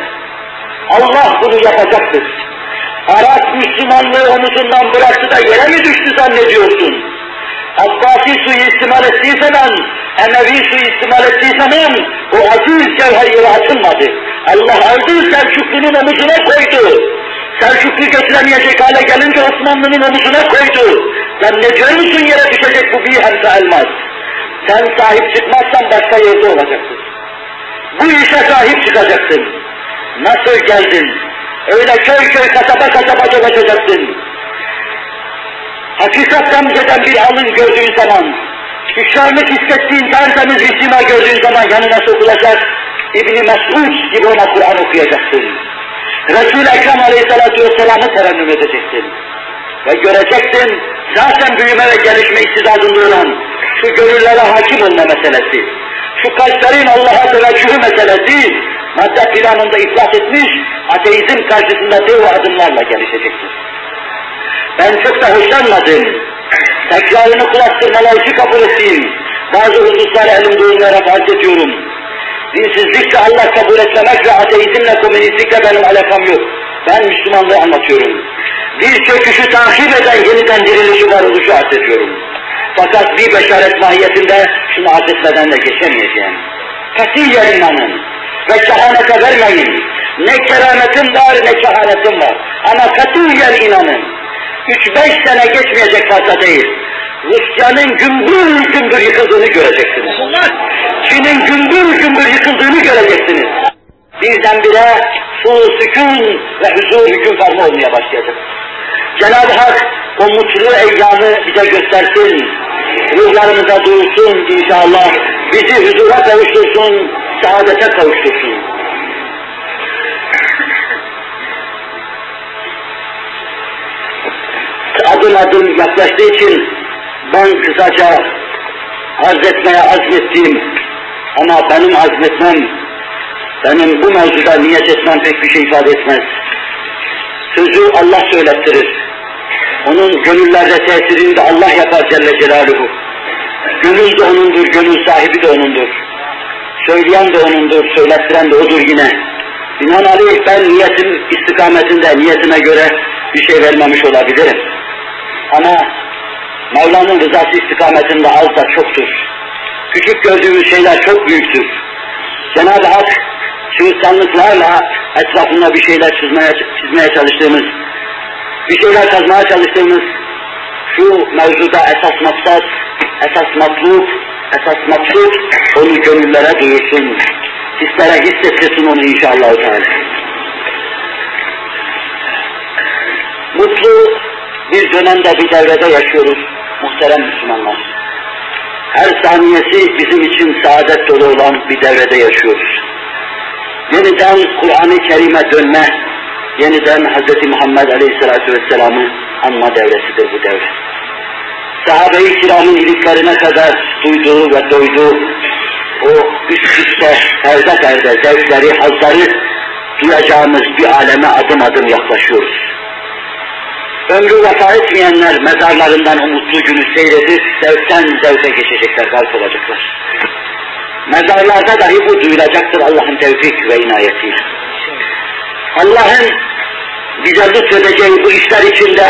Allah bunu yapacaktır. Arap Müslümanlığı omuzundan bıraktı da yere mi düştü zannediyorsun? Abbasi suistimal ettiği zaman, Emevi suistimal ettiği zaman o aziz cevher yere atılmadı. Allah aldı Selçuklu'nun omuzuna koydu. Selçuklu götüremeyecek hale gelince Osmanlı'nın omuzuna koydu. Sen ne musun yere düşecek bu bir hemse elmas? Sen sahip çıkmazsan başka yerde olacaksın. Bu işe sahip çıkacaksın. Nasıl geldin? Öyle köy köy kasaba kasaba dolaşacaksın. Hakikatten giden bir alın gördüğün zaman, şükranlık hissettiğin tertemiz bir sima gördüğün zaman yanına sokulacak, İbni Mesud gibi ona Kur'an okuyacaksın. Resul-i Ekrem Aleyhisselatü Vesselam'ı terennüm edeceksin. Ve göreceksin, zaten büyüme ve gelişme iktidadında olan şu gönüllere hakim olma meselesi, şu kalplerin Allah'a teveccühü meselesi, madde planında iflas etmiş, ateizm karşısında dev adımlarla gelişecektir. Ben çok da hoşlanmadım. Tekrarını kulaktırmalayıcı kabul ettiğim bazı hususları elimde oynayarak arz ediyorum. Dinsizlikle Allah kabul etmemek ve ateizmle, komünistlikle benim alakam yok. Ben Müslümanlığı anlatıyorum. Bir çöküşü takip eden yeniden dirilişi varoluşu arz ediyorum. Fakat bir beşaret mahiyetinde şunu arz etmeden de geçemeyeceğim. Katiyen inanın ve kehanete vermeyin. Ne kerametim var ne kehanetim var. Ama katiyen inanın. Üç beş sene geçmeyecek fazla değil. Rusya'nın gümbür gümbür yıkıldığını göreceksiniz. Çin'in gümbür gümbür yıkıldığını göreceksiniz. Birdenbire su, sükun ve huzur hüküm ferma olmaya başlayacak. Cenab-ı Hak o mutlu eyyamı bize göstersin, ruhlarımıza duyursun inşallah, bizi huzura kavuştursun, saadete kavuştursun. Adım adım yaklaştığı için ben kısaca arz etmeye azmettiğim ama benim azmetmem, benim bu mevzuda niyet etmem pek bir şey ifade etmez. Sözü Allah söylettirir. Onun gönüllerde tesirini de Allah yapar Celle Celaluhu. Gönül de O'nundur, gönül sahibi de O'nundur. Söyleyen de O'nundur, söylettiren de O'dur yine. Binaenaleyh ben niyetim istikametinde, niyetime göre bir şey vermemiş olabilirim. Ama Mevla'nın rızası istikametinde az da çoktur. Küçük gördüğümüz şeyler çok büyüktür. Cenab-ı Hak şu insanlıklarla etrafında bir şeyler çizmeye, çizmeye çalıştığımız, bir şeyler kazmaya çalıştığımız şu mevzuda esas maksat, esas matlub, esas maksud onu gönüllere duyursun. Hislere hissettirsin onu inşallah. Teala. Mutlu bir dönemde bir devrede yaşıyoruz muhterem Müslümanlar. Her saniyesi bizim için saadet dolu olan bir devrede yaşıyoruz. Yeniden Kur'an-ı Kerim'e dönme, yeniden Hz. Muhammed Aleyhisselatü Vesselam'ı anma devresidir bu devre. Sahabe-i kiramın iliklerine kadar duyduğu ve doyduğu o üst üste perde perde zevkleri, hazları duyacağımız bir aleme adım adım yaklaşıyoruz. Ömrü vefa etmeyenler mezarlarından o mutlu günü seyredip zevkten zevke geçecekler, garip olacaklar. Mezarlarda dahi bu duyulacaktır Allah'ın tevfik ve inayetiyle. Allah'ın bize lütfedeceği bu işler içinde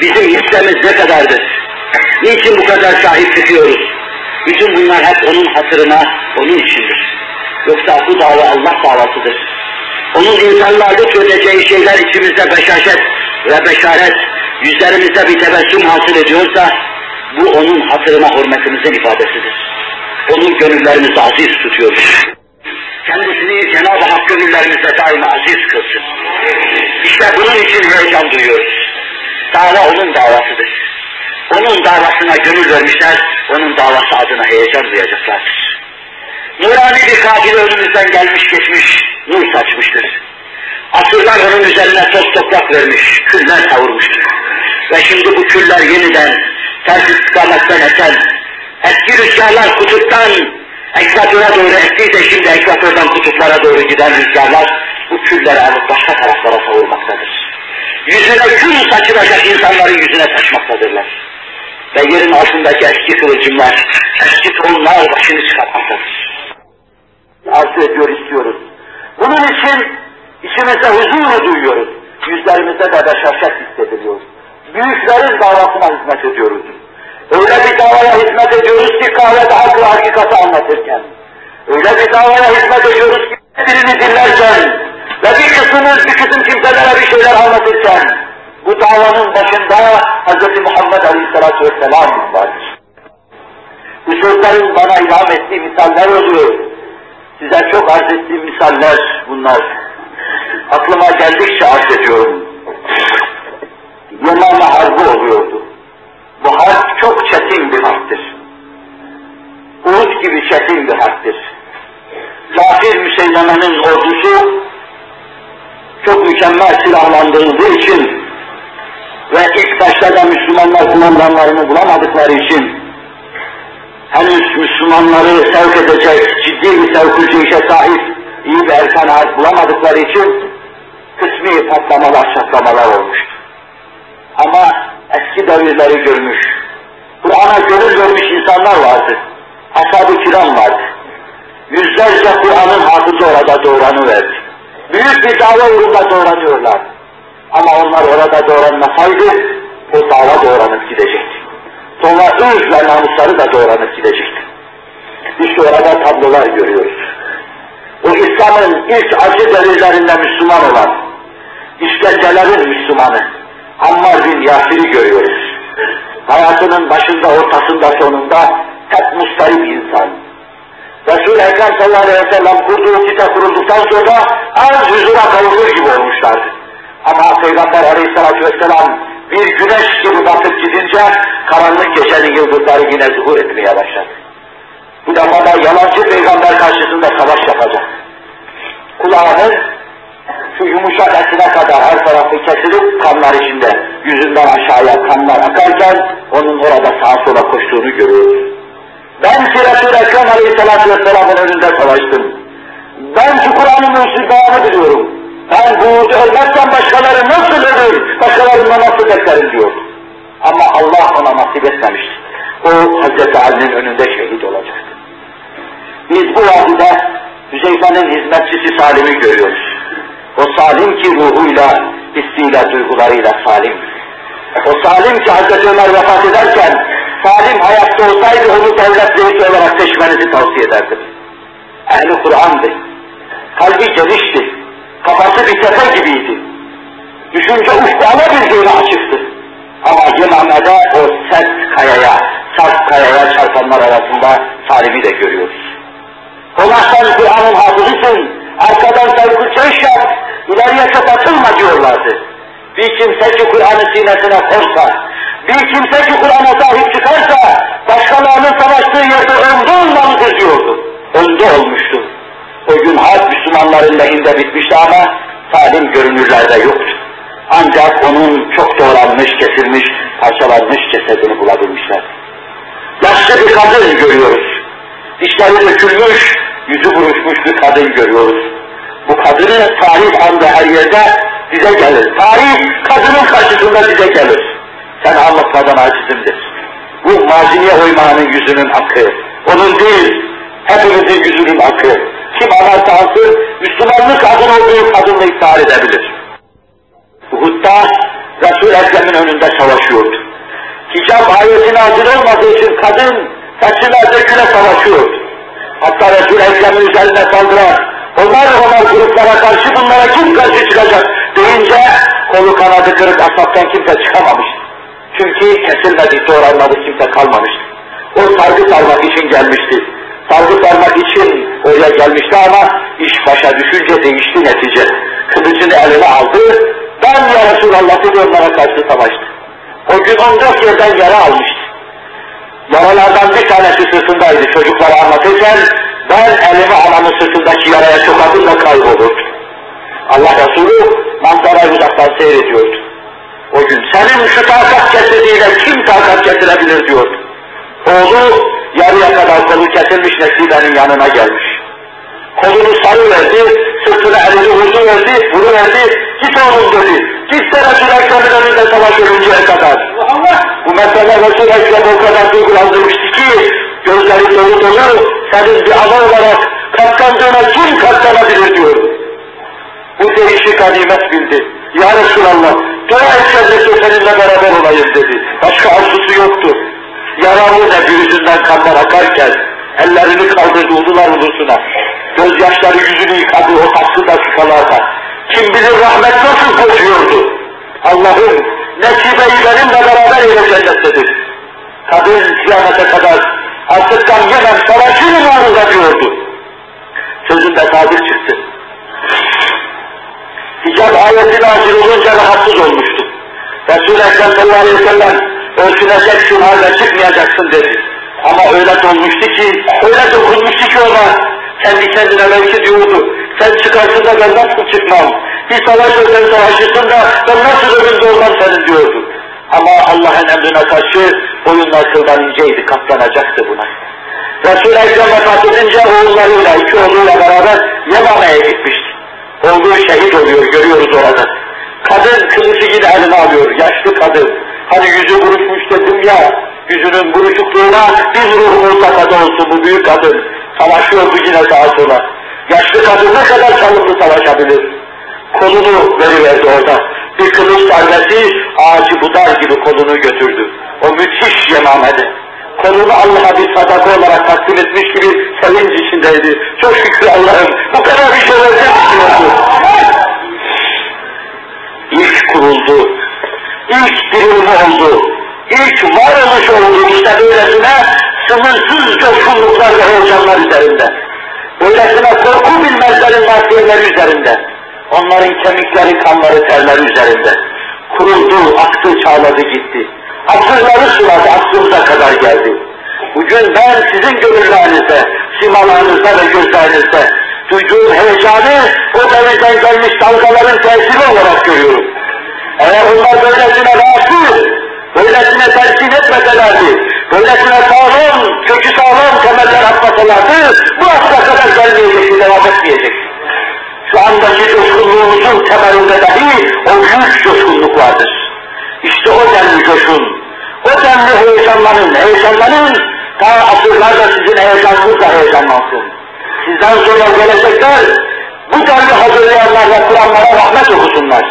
bizim hissemiz ne kadardır? Niçin bu kadar sahip çıkıyoruz? Bütün bunlar hep onun hatırına, onun içindir. Yoksa bu dava Allah davasıdır. Onun insanlığa lütfedeceği şeyler içimizde beşaşet ve beşaret, yüzlerimizde bir tebessüm hasıl ediyorsa, bu onun hatırına hürmetimizin ifadesidir. Onun gönüllerimizi aziz tutuyoruz. Kendisini Cenab-ı Hak gönüllerimizde daima aziz kılsın. İşte bunun için heyecan duyuyoruz. Dava onun davasıdır. Onun davasına gönül vermişler, onun davası adına heyecan duyacaklardır. Nurani bir katil önümüzden gelmiş geçmiş, nur saçmıştır. Asırlar onun üzerine toz toprak vermiş, küller savurmuştur. Ve şimdi bu küller yeniden ters istikametten esen, eski rüzgarlar kutuptan ekvatora doğru ettiyse şimdi ekvatordan kutuplara doğru giden rüzgarlar bu külleri alıp başka taraflara savurmaktadır. Yüzüne kül saçılacak insanların yüzüne taşmaktadırlar. Ve yerin altındaki eski kıvılcımlar, eski tohumlar başını çıkartmaktadır. Arzu ediyor, istiyoruz. Bunun için içimizde huzuru duyuyoruz. Yüzlerimizde de beşaşet hissediliyor. Büyüklerin davasına hizmet ediyoruz. Öyle bir davaya hizmet ediyoruz ki kahvede haklı hakikati anlatırken. Öyle bir davaya hizmet ediyoruz ki birini dinlerken ve bir kısmımız bir kısım kimselere bir şeyler anlatırken bu davanın başında Hz. Muhammed Aleyhisselatü Vesselam vardır. Bu sözlerin bana ilham ettiği misaller oluyor. Size çok arz ettiğim misaller bunlar. Aklıma geldikçe arz ediyorum. Yemame harbi oluyordu. Bu harp çok çetin bir harptir. Uhud gibi çetin bir harptir. Kafir Müseyleme'nin ordusu çok mükemmel silahlandırıldığı için ve ilk başta da Müslümanlar kumandanlarını bulamadıkları için henüz Müslümanları sevk edecek ciddi bir sevkucu işe sahip iyi bir erkan harp bulamadıkları için kısmi patlamalar, çatlamalar olmuştu. Ama eski devirleri görmüş, Kur'an'a gönül vermiş insanlar vardı. Ashab-ı kiram vardı. Yüzlerce Kur'an'ın hafızı orada doğranıverdi. Büyük bir dava uğrunda doğranıyorlar. Ama onlar orada doğranmasaydı, o dava doğranıp gidecekti. Sonra ırz ve namusları da doğranıp gidecekti. İşte orada tablolar görüyoruz. O İslam'ın ilk acı devirlerinde Müslüman olan, işkencelerin Müslümanı, Ammar bin Yasir'i görüyoruz. Hayatının başında, ortasında, sonunda hep mustarip insan. Resul-i Ekrem sallallahu aleyhi ve sellem kurduğu kitap kurulduktan sonra az huzura kavuşur gibi olmuşlardı. Ama Peygamber aleyhissalatü vesselam bir güneş gibi batıp gidince karanlık gecenin yıldızları yine zuhur etmeye başladı. Bu defa da yalancı peygamber karşısında savaş yapacak. Kulağının şu yumuşak etine kadar her tarafı kesilip kanlar içinde yüzünden aşağıya kanlar akarken onun orada sağa sola koştuğunu görüyoruz. Ben Resul-i Ekrem Aleyhisselatü Vesselam'ın önünde savaştım. Ben ki Kur'an'ın mensubağını biliyorum. Ben bu uğurda ölmezsem başkaları nasıl ölür, başkalarından nasıl beklerim diyor. Ama Allah ona nasip etmemişti. O Hz. Ali'nin önünde şehit olacaktı. Biz bu vadide Hüzeyfe'nin hizmetçisi Salim'i görüyoruz. O Salim ki ruhuyla, hissiyle, duygularıyla Salim. O Salim ki Hz. Ömer vefat ederken, Salim hayatta olsaydı onu devlet reisi olarak seçmenizi tavsiye ederdim. Ehli Kur'an'dı. Kalbi genişti. Kafası bir tepe gibiydi. Düşünce ufku alabildiğine açıktı. Ama Yemame'de o sert kayaya, sert kayaya çarpanlar arasında Salim'i de görüyoruz. Konaktan Kur'an'ın hafızısın, arkadan sevgi çeş yap, ileriye çok atılma diyorlardı. Bir kimse ki Kur'an'ı sinesine korsa, bir kimse ki Kur'an'a sahip çıkarsa, başkalarının savaştığı yerde önde olmalıdır diyordu. Önde olmuştu. O gün harp Müslümanların lehinde bitmişti ama salim görünürlerde yoktu. Ancak onun çok doğranmış, kesilmiş, parçalanmış cesedini bulabilmişler. Yaşlı bir kadın görüyoruz. Dişleri dökülmüş, yüzü buruşmuş bir kadın görüyoruz. Bu kadını tarih anda her yerde bize gelir. Tarih kadının karşısında bize gelir. Sen anlatmadan acizimdir. Bu maziye oymanın yüzünün akı. Onun değil, hepimizin yüzünün akı. Kim anarsa alsın, Müslümanlık adına olduğu kadınla iftihar edebilir. Uhud'da Resul-i Ekrem'in önünde savaşıyordu. Hicab ayeti nazil olmadığı için kadın saçıyla döküle savaşıyordu. Hatta Resul-i Ekrem'in üzerine saldıran, onlar onlar gruplara karşı bunlara kim karşı çıkacak deyince kolu kanadı kırık asaptan kimse çıkamamış. Çünkü kesilmedi, doğranmadı kimse kalmamış. O sargı sarmak için gelmişti. Sargı sarmak için oraya gelmişti ama iş başa düşünce değişti netice. Kılıcını eline aldı, ben ya Resulallah dedi onlara karşı savaştı. O gün 14 yerden yara almıştı. Yaralardan bir tanesi sırtındaydı çocuklara anlatırken, ben elimi anamın sırtındaki yaraya sokadım da kaybolurdu. Allah Resulü manzarayı uzaktan seyrediyordu. O gün senin şu takat getirdiğiyle kim takat getirebilir diyordu. Oğlu yarıya kadar kolu kesilmiş Nesibe'nin yanına gelmiş. Kolunu sarı verdi, sırtına elini vurdu verdi, vuru verdi, git oğlum dedi. Git de Resul-i Ekrem'in önünde savaş ölünceye kadar. Bu mesele Resul-i Ekrem o kadar duygulandırmıştı ki, gözleri dolu dolu, senin bir ana olarak katlandığına kim katlanabilir diyor. Bu değişik ganimet bildi. Ya Resulallah, dua et seninle beraber olayım dedi. Başka arzusu yoktu. Yaralı ne yüzünden kanlar akarken, ellerini kaldırdı ulular ulusuna. Gözyaşları yüzünü yıkadı o tatlı dakikalarda. Kim bilir rahmet nasıl koşuyordu. Allah'ım nesibe-i benimle beraber eyle cennettedir. Kadın kıyamete kadar artık kan yemem savaşın uğrunda diyordu. Sözünde sadık çıktı. Hicab ayeti nazil olunca rahatsız olmuştu. Resul-i Ekrem sallallahu aleyhi ve sellem örtüneceksin halde çıkmayacaksın dedi. Ama öyle dolmuştu ki, öyle dokunmuştu ki ona, kendi kendine belki diyordu, sen çıkarsın da ben nasıl çıkmam, bir savaş sen savaşırsın da ben nasıl önünde olmam senin diyordu. Ama Allah'ın emrine karşı boyunlar kıldan inceydi, katlanacaktı buna. Resul-i Ekrem vefat edince oğullarıyla, iki oğluyla beraber Yemame'ye gitmişti. Oğlu şehit oluyor, görüyoruz orada. Kadın kılıcı yine eline alıyor, yaşlı kadın. Hani yüzü buruşmuş dedim ya, yüzünün buruşukluğuna bir ruh ortakada olsun bu büyük kadın. Savaşıyordu yine sağa sola. Yaşlı kadın ne kadar çalımlı savaşabilir? Kolunu veriverdi orada. Bir kılıç darbesi ağacı budar gibi kolunu götürdü. O müthiş yemamede. Kolunu Allah'a bir sadaka olarak takdim etmiş gibi sevinç içindeydi. Çok şükür Allah'ım bu kadar bir şey verdim diyordu. İlk kuruldu. İlk dirilme oldu. İlk varoluş oldu işte böylesine sınırsız coşkunluklar ve heyecanlar üzerinde. Böylesine korku bilmezlerin mahfiyeleri üzerinde. Onların kemikleri, kanları, terleri üzerinde. Kuruldu, aktı, çağladı, gitti. Asırları suladı, aklımıza kadar geldi. Bugün ben sizin gönüllerinizde, simalarınızda ve gözlerinizde duyduğum heyecanı o devirden gelmiş dalgaların tesiri olarak görüyorum. Eğer onlar böylesine rahatsız, böylesine telkin etmeselerdi, böylesine sağlam, kökü sağlam temeller atmasalardı, bu asla kadar gelmeyecekti, devam etmeyecekti. Şu andaki coşkunluğumuzun temelinde dahi o büyük coşkunluk vardır. İşte o denli coşun, o denli heyecanlanın, heyecanlanın, ta asırlarda sizin heyecanınızla heyecanlansın. Sizden sonra gelecekler, bu denli hazırlayanlarla Kur'anlara rahmet okusunlar.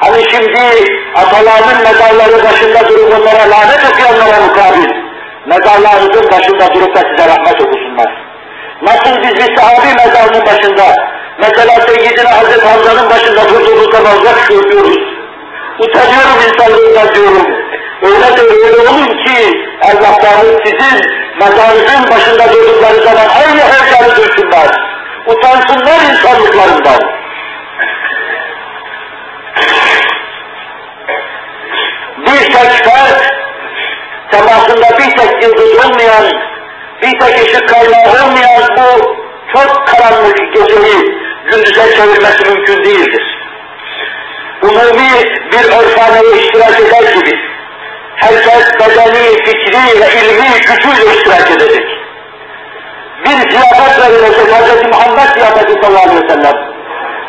Hani şimdi atalarının mezarları başında durup onlara lanet okuyanlara mukabil, mezarlarınızın başında durup da size rahmet okusunlar. Nasıl biz bir sahabi mezarının başında, mesela Seyyidina Hazreti Hamza'nın başında durduğumuz zaman uzak görüyoruz. Utanıyorum insanlığından diyorum. Öyle de öyle olun ki Allah'tanız sizin mezarınızın başında durdukları zaman aynı heyecanı duysunlar. Utansınlar insanlıklarından. Bir tek fert, temasında bir tek yıldız olmayan, bir tek ışık kaynağı olmayan bu çok karanlık geceyi gündüze çevirmesi mümkün değildir. Umumi bir örfaneye iştirak eder gibi, herkes bedeni, fikri ve ilmi gücüyle iştirak edecek. Bir ziyafet verilecek Hz. Muhammed ziyafeti sallallahu aleyhi ve sellem.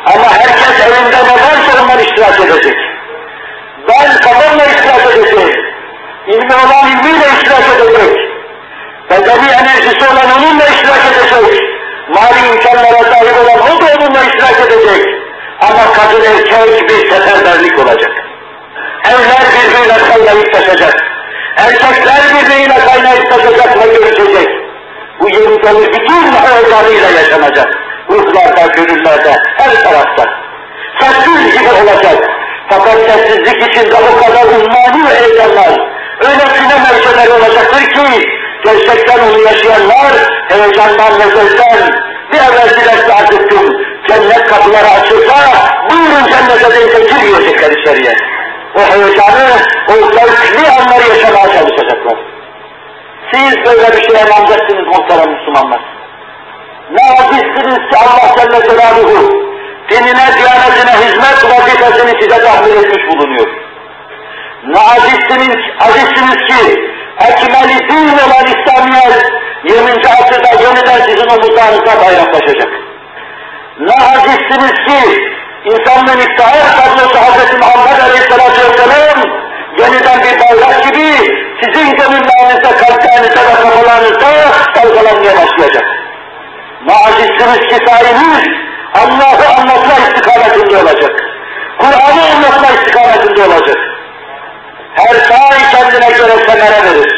Ama herkes elinde ne varsa ondan iştirak edecek. Ben kafamla iştirak edecek. İlmi olan ilmiyle iştirak edecek. Bedeni enerjisi olan onunla iştirak edecek. Mali imkanlara sahip olan o da onunla iştirak edecek. Ama kadın erkek bir seferberlik olacak. Evler birbirine kaynayıp taşacak. Erkekler birbirine kaynayıp taşacak ve görüşecek. Bu yeni devir bütün heyecanıyla yaşanacak. Ruhlarda, gönüllerde, her tarafta. Sessiz gibi olacak. Fakat sessizlik içinde o kadar ummani ve heyecanlar, öylesine merceleri olacaktır ki, gerçekten onu yaşayanlar heyecandan, lezzetten, bir evvel dilekte arz ettim, cennet kapıları açılsa, buyurun cennete deyince girmeyecekler içeriye. O heyecanı, o zevkli anları yaşamaya çalışacaklar. Siz böyle bir şeye namzetsiniz muhterem Müslümanlar. Ne acizsiniz ki Allah Celle Celaluhu, dinine, diyanetine hizmet vazifesini size tahmin etmiş bulunuyor. Ne acizsiniz, acizsiniz ki, ekmeli din olan İslamiyet 20. asırda yeniden sizin omuzlarınızda bayraklaşacak. Ne acizsiniz ki, insanlığın iftihar tablosu Hz. Muhammed Aleyhisselatü Vesselam yeniden bir bayrak gibi sizin gönüllerinizde, kalplerinizde ve kafalarınızda dalgalanmaya başlayacak. Ne acizsiniz ki sahibiniz Allah'ı anlatma istikametinde olacak. Kur'an'ı anlatma istikametinde olacak. Her sahi kendine göre semere verir.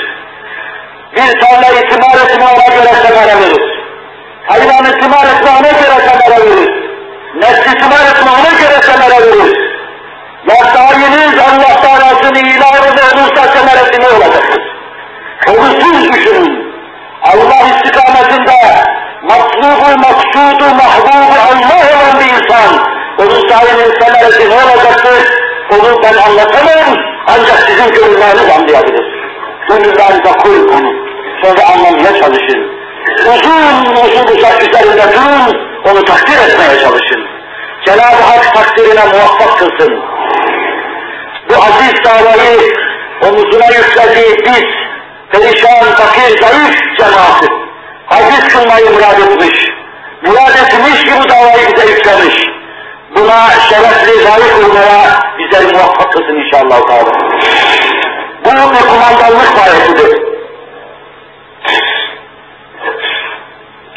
Bir tarla itimar etme ona göre semere verir. Hayvan itimar etme ona göre semere verir. Nesli itimar etme ona göre semere verir. Ya sahibiniz Allah davasını ilan olursa semeresi ne olacaktır? Olumsuz düşünün. Allah istikametinde matlubu, maksudu, mahbubu Allah olan bir insan, onun sahibinin semeresi ne olacaktır? Onu ben anlatamam, ancak sizin gönülleriniz anlayabilir. Gönüllerinize koyun onu, sonra anlamaya çalışın. Uzun uzun uzak üzerinde durun, onu takdir etmeye çalışın. Cenab-ı Hak takdirine muvaffak kılsın. Bu aziz davayı omuzuna yüklediği biz, perişan, fakir, zayıf cemaati, aziz kılmayı murad etmiş. Murad etmiş ki bu davayı bize yüklemiş. Buna şerefli, layık olmaya bize muvaffak kılsın inşallah. Teala. Bu bir kumandanlık gayesidir.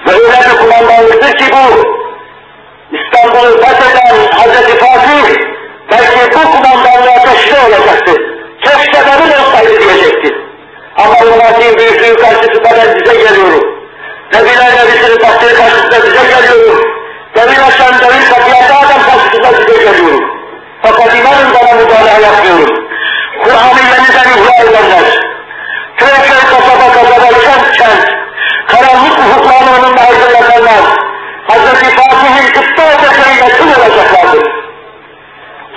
Ve öyle bir kumandanlıktır ki bu, İstanbul'u fetheden Hazreti Fatih, belki bu kumandanlığa teşri olacaktı. Keşke benim olsaydı diyecekti. Ama bu Fatih'in büyüklüğü karşısında ben bize geliyorum. Nebiler Nebisi'nin takdiri karşısında bize geliyorum. Devir aşan devir kapıyata adam karşısında bize geliyorum. Fakat inanın bana müdahale yapmıyorum. Kur'an'ı yeniden ihya edenler, köy köy kasaba kasaba kent kent, karanlık ufuklarını onunla aydınlatanlar, Hz. Fatih'in kıtta ötesine yakın olacaklardır.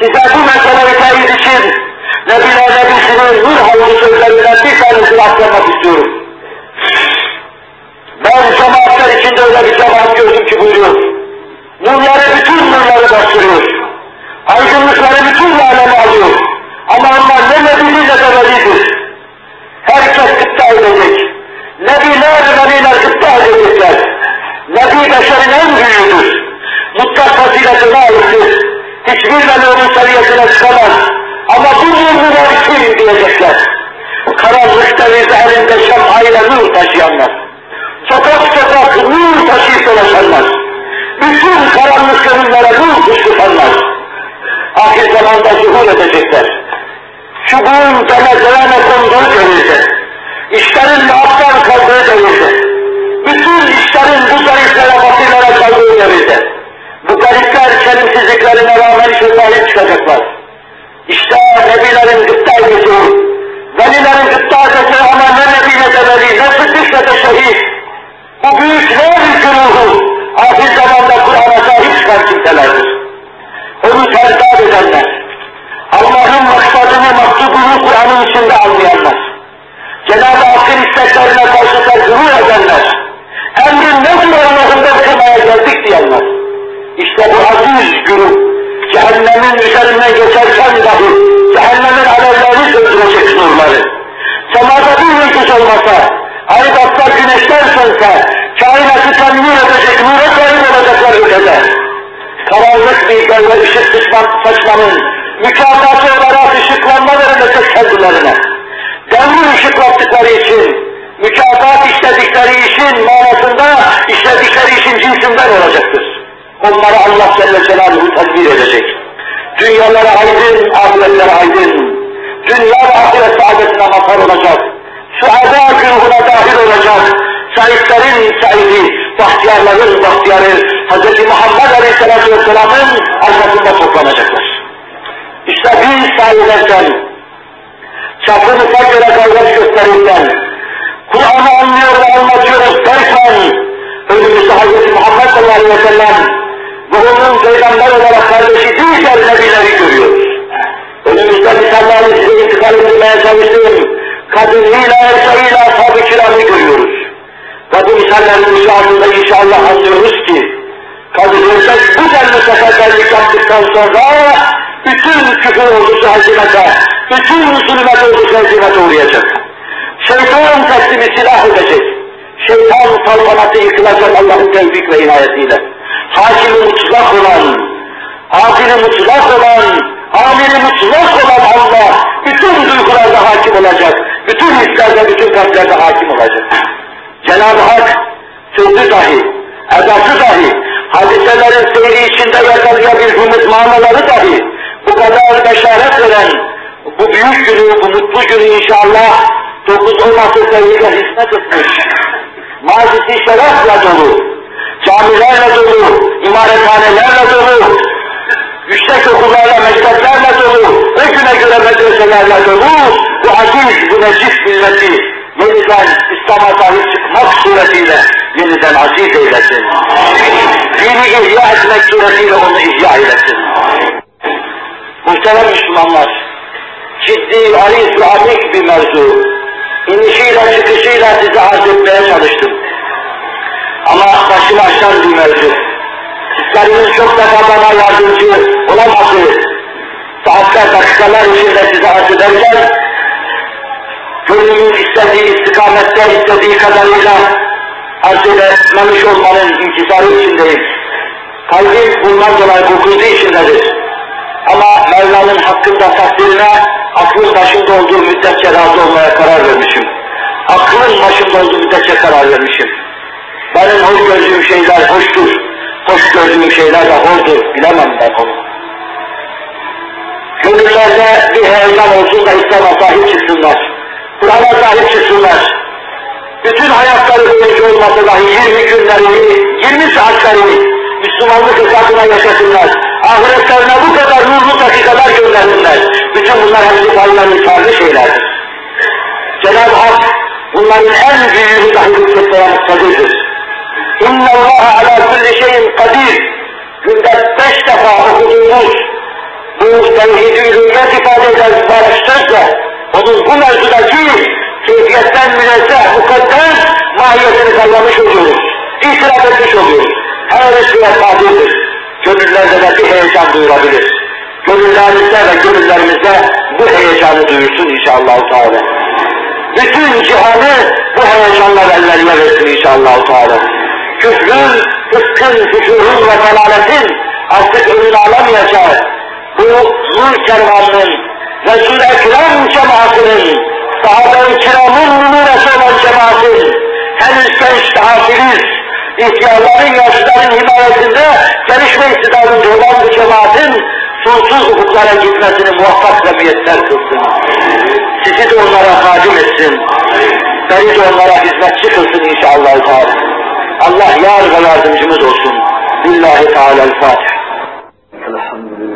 Size bu meseleyi teyit için Nebiler Nebisi'nin nur havlu sözlerinden bir tanesini aktarmak istiyorum. Ben cemaatler içinde öyle bir cemaat gördüm ki buyuruyor. Nurları bütün nurları bastırıyor. Aydınlıkları bütün alemi alıyor. Ama onlar ne nebiyle de velidir. Herkes kıtta edecek. Nebiler veliler kıtta edecekler. Nebi beşerin en büyüğüdür. Mutlak faziletine aittir. Hiçbir veli onun seviyesine çıkamaz. Ama bu nurlular kim diyecekler. Karanlıkta ve elinde şem'ayla nur taşıyanlar. Sokak sokak nur taşıyıp dolaşanlar. Bütün karanlık gönüllere nur fışkırtanlar. Ahir zamanda zuhur edecekler. Çubuğun deme devene konduğu devirde. İşlerin muhaftan kaldığı devirde. Bütün işlerin bu gariflere, bakirlere kaldığı devirde. Bu garipler çelimsizliklerine rağmen şu sahip çıkacaklar. İşte nebilerin gıpta edeceği, velilerin gıpta edeceği ama ne nebiyle de veli, ne sıddıkla da şehit. Bu büyükler güruhu, ahir zamanda Kur'an'a sahip çıkan kimselerdir. Onu tercih edenler, Allah'ın maksadını, maksudunu Kur'an'ın içinde anlayanlar, Cenab-ı Hakk'ın isteklerine karşı tercih edenler, emrin nedir Allah'ından kırmaya geldik diyenler. İşte bu aziz güruh, cehennemin üzerinden geçerken dahi, cehennemin alevlerini söndürecek nurları. Semada bir yıldız olmasa, ay batsa güneşler sönse, kainatı temin edecek, nura sahip olacaklar ülkede. Karanlık bir böyle ışık sıçman, saçmanın, mükafatı olarak ışıklanma verilecek kendilerine. Devri ışıklattıkları için, mükafat işledikleri işin manasında işledikleri işin cinsinden olacaktır. Onları Allah Celle Celaluhu tedbir edecek. Dünyalara aydın, ahiretlere aydın. Dünya ve ahiret saadetine mazhar olacak. Suada güruhuna dahil olacak. saitlerin saidi, bahtiyarların bahtiyarı Hz. Muhammed Aleyhisselatü Vesselam'ın arkasında toplanacaklar. İşte biz sahilerken, çapımıza göre gayret gösterirken, Kur'an'ı anlıyor ve anlatıyoruz derken, önümüzde Hz. Muhammed sallallahu aleyhi ve sellem peygamber olarak kardeşi diğer nebileri görüyoruz. Önümüzde misalleri size intikal ettirmeye çalıştığım kadınıyla erkeğiyle ashab-ı kiramı görüyoruz. Bu misallerin ışığında inşallah anlıyoruz ki kadın erkek bu denli seferberlik yaptıktan sonra bütün küfür ordusu hezimete, bütün zulmet ordusu hezimete uğrayacak. Şeytan teslimi silah edecek. Şeytan saltanatı yıkılacak Allah'ın tevfik ve inayetiyle. Hakimi mutlak olan, adili mutlak olan, amiri mutlak olan Allah, bütün duygularda hakim olacak, bütün hislerde, bütün kalplerde hakim olacak. Cenab-ı Hak sözü dahi, edası dahi, hadiselerin seyri içinde yakalayabildiğimiz manaları dahi, bu kadar beşaret veren, bu büyük günü, bu mutlu günü inşallah 9-16 seneyle hizmet etmiş. Mazisi şerefle dolu, camilerle dolu, imarethanelerle dolu, yüksek okullarla, mekteplerle güne göre medreselerle dolu, bu aziz, bu necip milleti yeniden İslam'a sahip çıkmak suretiyle yeniden aziz eylesin. Dini ihya etmek suretiyle onu ihya eylesin. Muhterem Müslümanlar, ciddi, aris ve amik bir mevzu. İnişiyle çıkışıyla size arz etmeye çalıştım. Ama başımı aşan bir mevzu. Sizlerin çok defa bana yardımcı olaması, saatler, dakikalar içinde size arz ederken, gönlümün istediği istikamette istediği kadarıyla arz etmemiş olmanın inkisarı içindeyim. Kalbim bundan dolayı hukuku içindedir. Ama Mevla'nın hakkında takdirine aklın başında olduğu müddetçe razı olmaya karar vermişim. Aklın başında olduğu müddetçe karar vermişim. Benim hoş gördüğüm şeyler hoştur. Hoş gördüğüm şeyler de hoştur. Bilemem ben onu. Gönüllerde bir heyecan olsun da İslam'a sahip çıksınlar. Kur'an'a sahip çıksınlar. Bütün hayatları boyunca olmasa dahi 20 günlerini, 20 saatlerini Müslümanlık hesabına yaşasınlar. Ahiretlerine bu kadar nurlu dakikalar göndersinler. Bütün bunlar hepsi faydalı karlı şeylerdir. Cenab-ı Hak bunların en büyüğünü dahi hükmetlere muhtaçtır. İnna Allah ala kulli şeyin kadir. Günde beş defa okuduğumuz bu tevhid-i ülüyet ifade eden sözle onun bu mevzudaki keyfiyetten münezzeh, mukaddes mahiyetini kallamış oluyoruz. İtiraf etmiş oluyoruz. Her şeye kadirdir. Gönüllerde de bir heyecan duyurabilir. Gönüllerimizde ve gönüllerimizde bu heyecanı duyursun inşallah. Teala. Bütün cihanı bu heyecanla ellerine versin inşallah. Teala. Küfrün, fıskın, fücurun ve felaletin artık önünü alamayacağı bu nur kervanının, Resul-i Ekrem cemaatinin, sahabe-i kiramın numunesi olan cemaatin, henüz genç daha filiz, ihtiyarların, yaşlıların himayesinde gelişme istidadında olan bu cemaatin sonsuz ufuklara gitmesini muvaffak ve müyesser kılsın. Sizi de onlara hadim etsin. Beni de onlara hizmetçi kılsın inşallah. Allah yar ve yardımcımız olsun. Billahi Teala'l-Fatiha.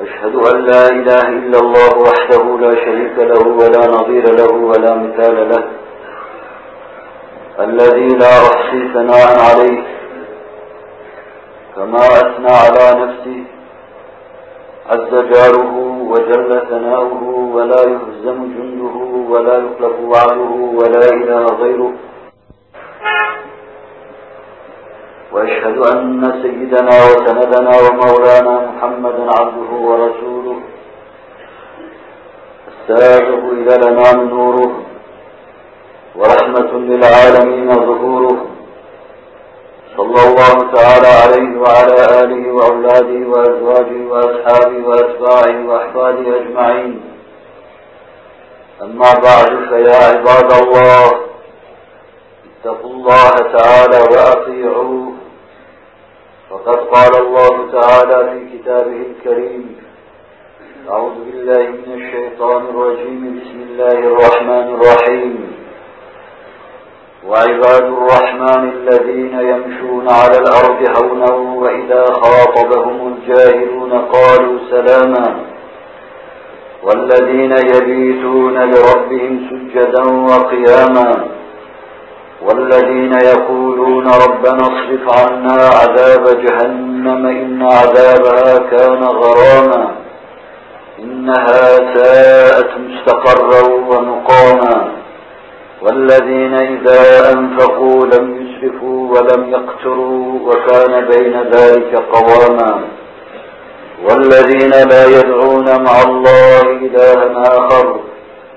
أشهد أن لا إله إلا الله وحده لا شريك له ولا نظير له ولا مثال له. الذي لا أحصي ثناء عليه كما أثنى على نفسه. عز جاره وجل ثناؤه ولا يهزم جنده ولا يخلف وعده ولا إله غيره. وأشهد أن سيدنا وسندنا ومولانا محمدا عبده ورسوله. السابق إلى لنا من نوره. ورحمة للعالمين ظهوره. صلى الله تعالى عليه وعلى آله وأولاده وأزواجه وأصحابه وأتباعه وأحفاده أجمعين. أما بعد فيا عباد الله اتقوا الله تعالى وأطيعوه. فقد قال الله تعالى في كتابه الكريم أعوذ بالله من الشيطان الرجيم بسم الله الرحمن الرحيم. وعباد الرحمن الذين يمشون على الأرض هونا وإذا خاطبهم الجاهلون قالوا سلاما. والذين يبيتون لربهم سجدا وقياما. والذين يقولون ربنا اصرف عنا عذاب جهنم إن عذابها كان غراما إنها ساءت مستقرا ومقاما والذين إذا أنفقوا لم يسرفوا ولم يقتروا وكان بين ذلك قواما والذين لا يدعون مع الله إلها آخر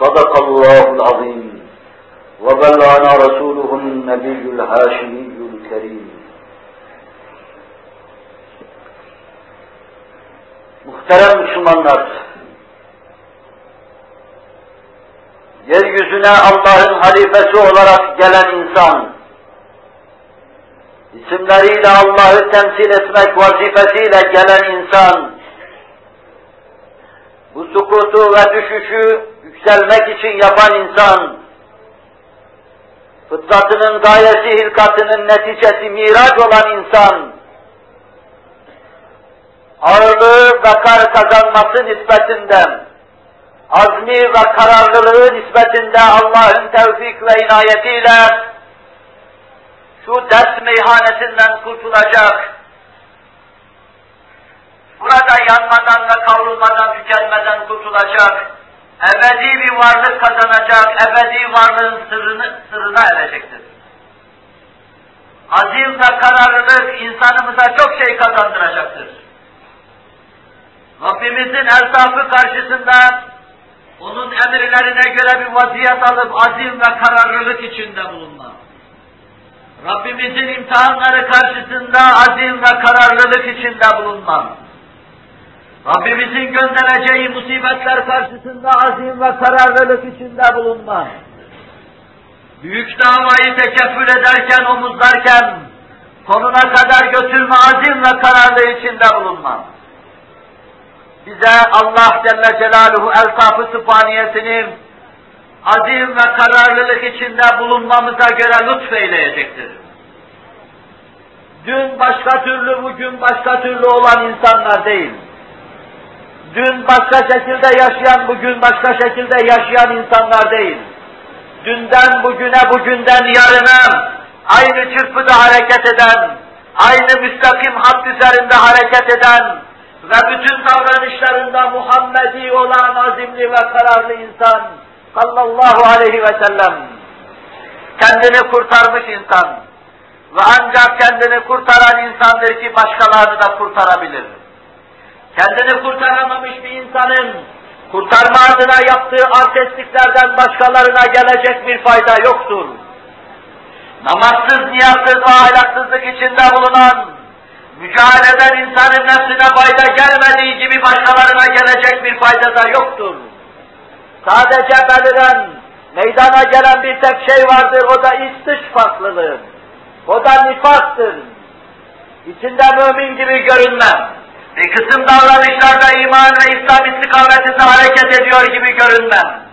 صدق الله العظيم وبلغنا رسوله النبي الهاشمي الكريم Muhterem Müslümanlar, yeryüzüne Allah'ın halifesi olarak gelen insan, isimleriyle Allah'ı temsil etmek vazifesiyle gelen insan, bu sukutu ve düşüşü yükselmek için yapan insan, fıtratının gayesi, hilkatının neticesi miraç olan insan, ağırlığı ve kar kazanması nispetinden, azmi ve kararlılığı nispetinde Allah'ın tevfik ve inayetiyle şu ders meyhanesinden kurtulacak, burada yanmadan ve kavrulmadan, tükenmeden kurtulacak, ebedi bir varlık kazanacak, ebedi varlığın sırrını, sırrına erecektir. Azim ve kararlılık insanımıza çok şey kazandıracaktır. Rabbimizin eltafı karşısında onun emirlerine göre bir vaziyet alıp azim ve kararlılık içinde bulunma. Rabbimizin imtihanları karşısında azim ve kararlılık içinde bulunma. Rabbimizin göndereceği musibetler karşısında azim ve kararlılık içinde bulunma. Büyük davayı tekeffül ederken, omuzlarken, sonuna kadar götürme azim ve kararlı içinde bulunma bize Allah Celle Celaluhu eltafı sıfaniyesini azim ve kararlılık içinde bulunmamıza göre lütfeyleyecektir. Dün başka türlü, bugün başka türlü olan insanlar değil. Dün başka şekilde yaşayan, bugün başka şekilde yaşayan insanlar değil. Dünden bugüne, bugünden yarına aynı çırpıda hareket eden, aynı müstakim hat üzerinde hareket eden, ve bütün davranışlarında Muhammedi olan azimli ve kararlı insan sallallahu aleyhi ve sellem kendini kurtarmış insan ve ancak kendini kurtaran insandır ki başkalarını da kurtarabilir. Kendini kurtaramamış bir insanın kurtarma adına yaptığı artistliklerden başkalarına gelecek bir fayda yoktur. Namazsız, niyazsız ve ahlaksızlık içinde bulunan mücadeleden insanın nefsine fayda gelmediği gibi başkalarına gelecek bir fayda da yoktur. Sadece beliren, meydana gelen bir tek şey vardır, o da iç farklılığı. O da nifaktır. İçinde mümin gibi görünmem. Bir kısım davranışlarda iman ve İslam istikametinde hareket ediyor gibi görünmem.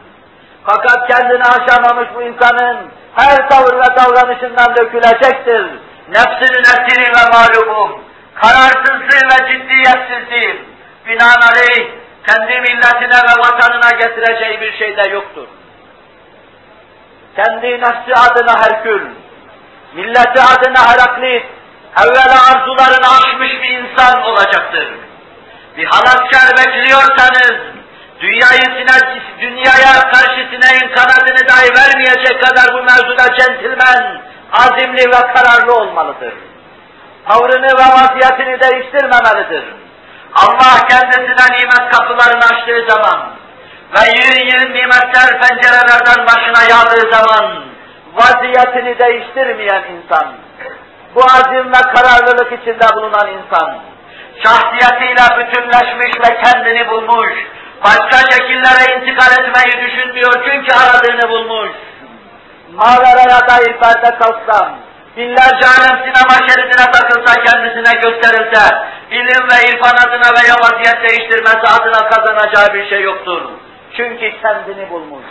Fakat kendini aşamamış bu insanın her tavır ve davranışından dökülecektir. Nefsinin esiri ve mağlubu kararsızlığı ve ciddiyetsizliği binaenaleyh kendi milletine ve vatanına getireceği bir şey de yoktur. Kendi nefsi adına Herkül, milleti adına Heraklit, evvela arzularını aşmış bir insan olacaktır. Bir halatkar bekliyorsanız, dünyayı sine, dünyaya karşı sineğin kanadını dahi vermeyecek kadar bu mevzuda centilmen, azimli ve kararlı olmalıdır. Tavrını ve vaziyetini değiştirmemelidir. Allah kendisine nimet kapılarını açtığı zaman ve yığın yığın nimetler pencerelerden başına yağdığı zaman vaziyetini değiştirmeyen insan, bu azim ve kararlılık içinde bulunan insan, şahsiyetiyle bütünleşmiş ve kendini bulmuş, başka şekillere intikal etmeyi düşünmüyor çünkü aradığını bulmuş. Mağaraya dair perde kalksam, binlerce alem sinema şeridine takılsa kendisine gösterilse, ilim ve irfan adına veya vaziyet değiştirmesi adına kazanacağı bir şey yoktur. Çünkü kendini bulmuş.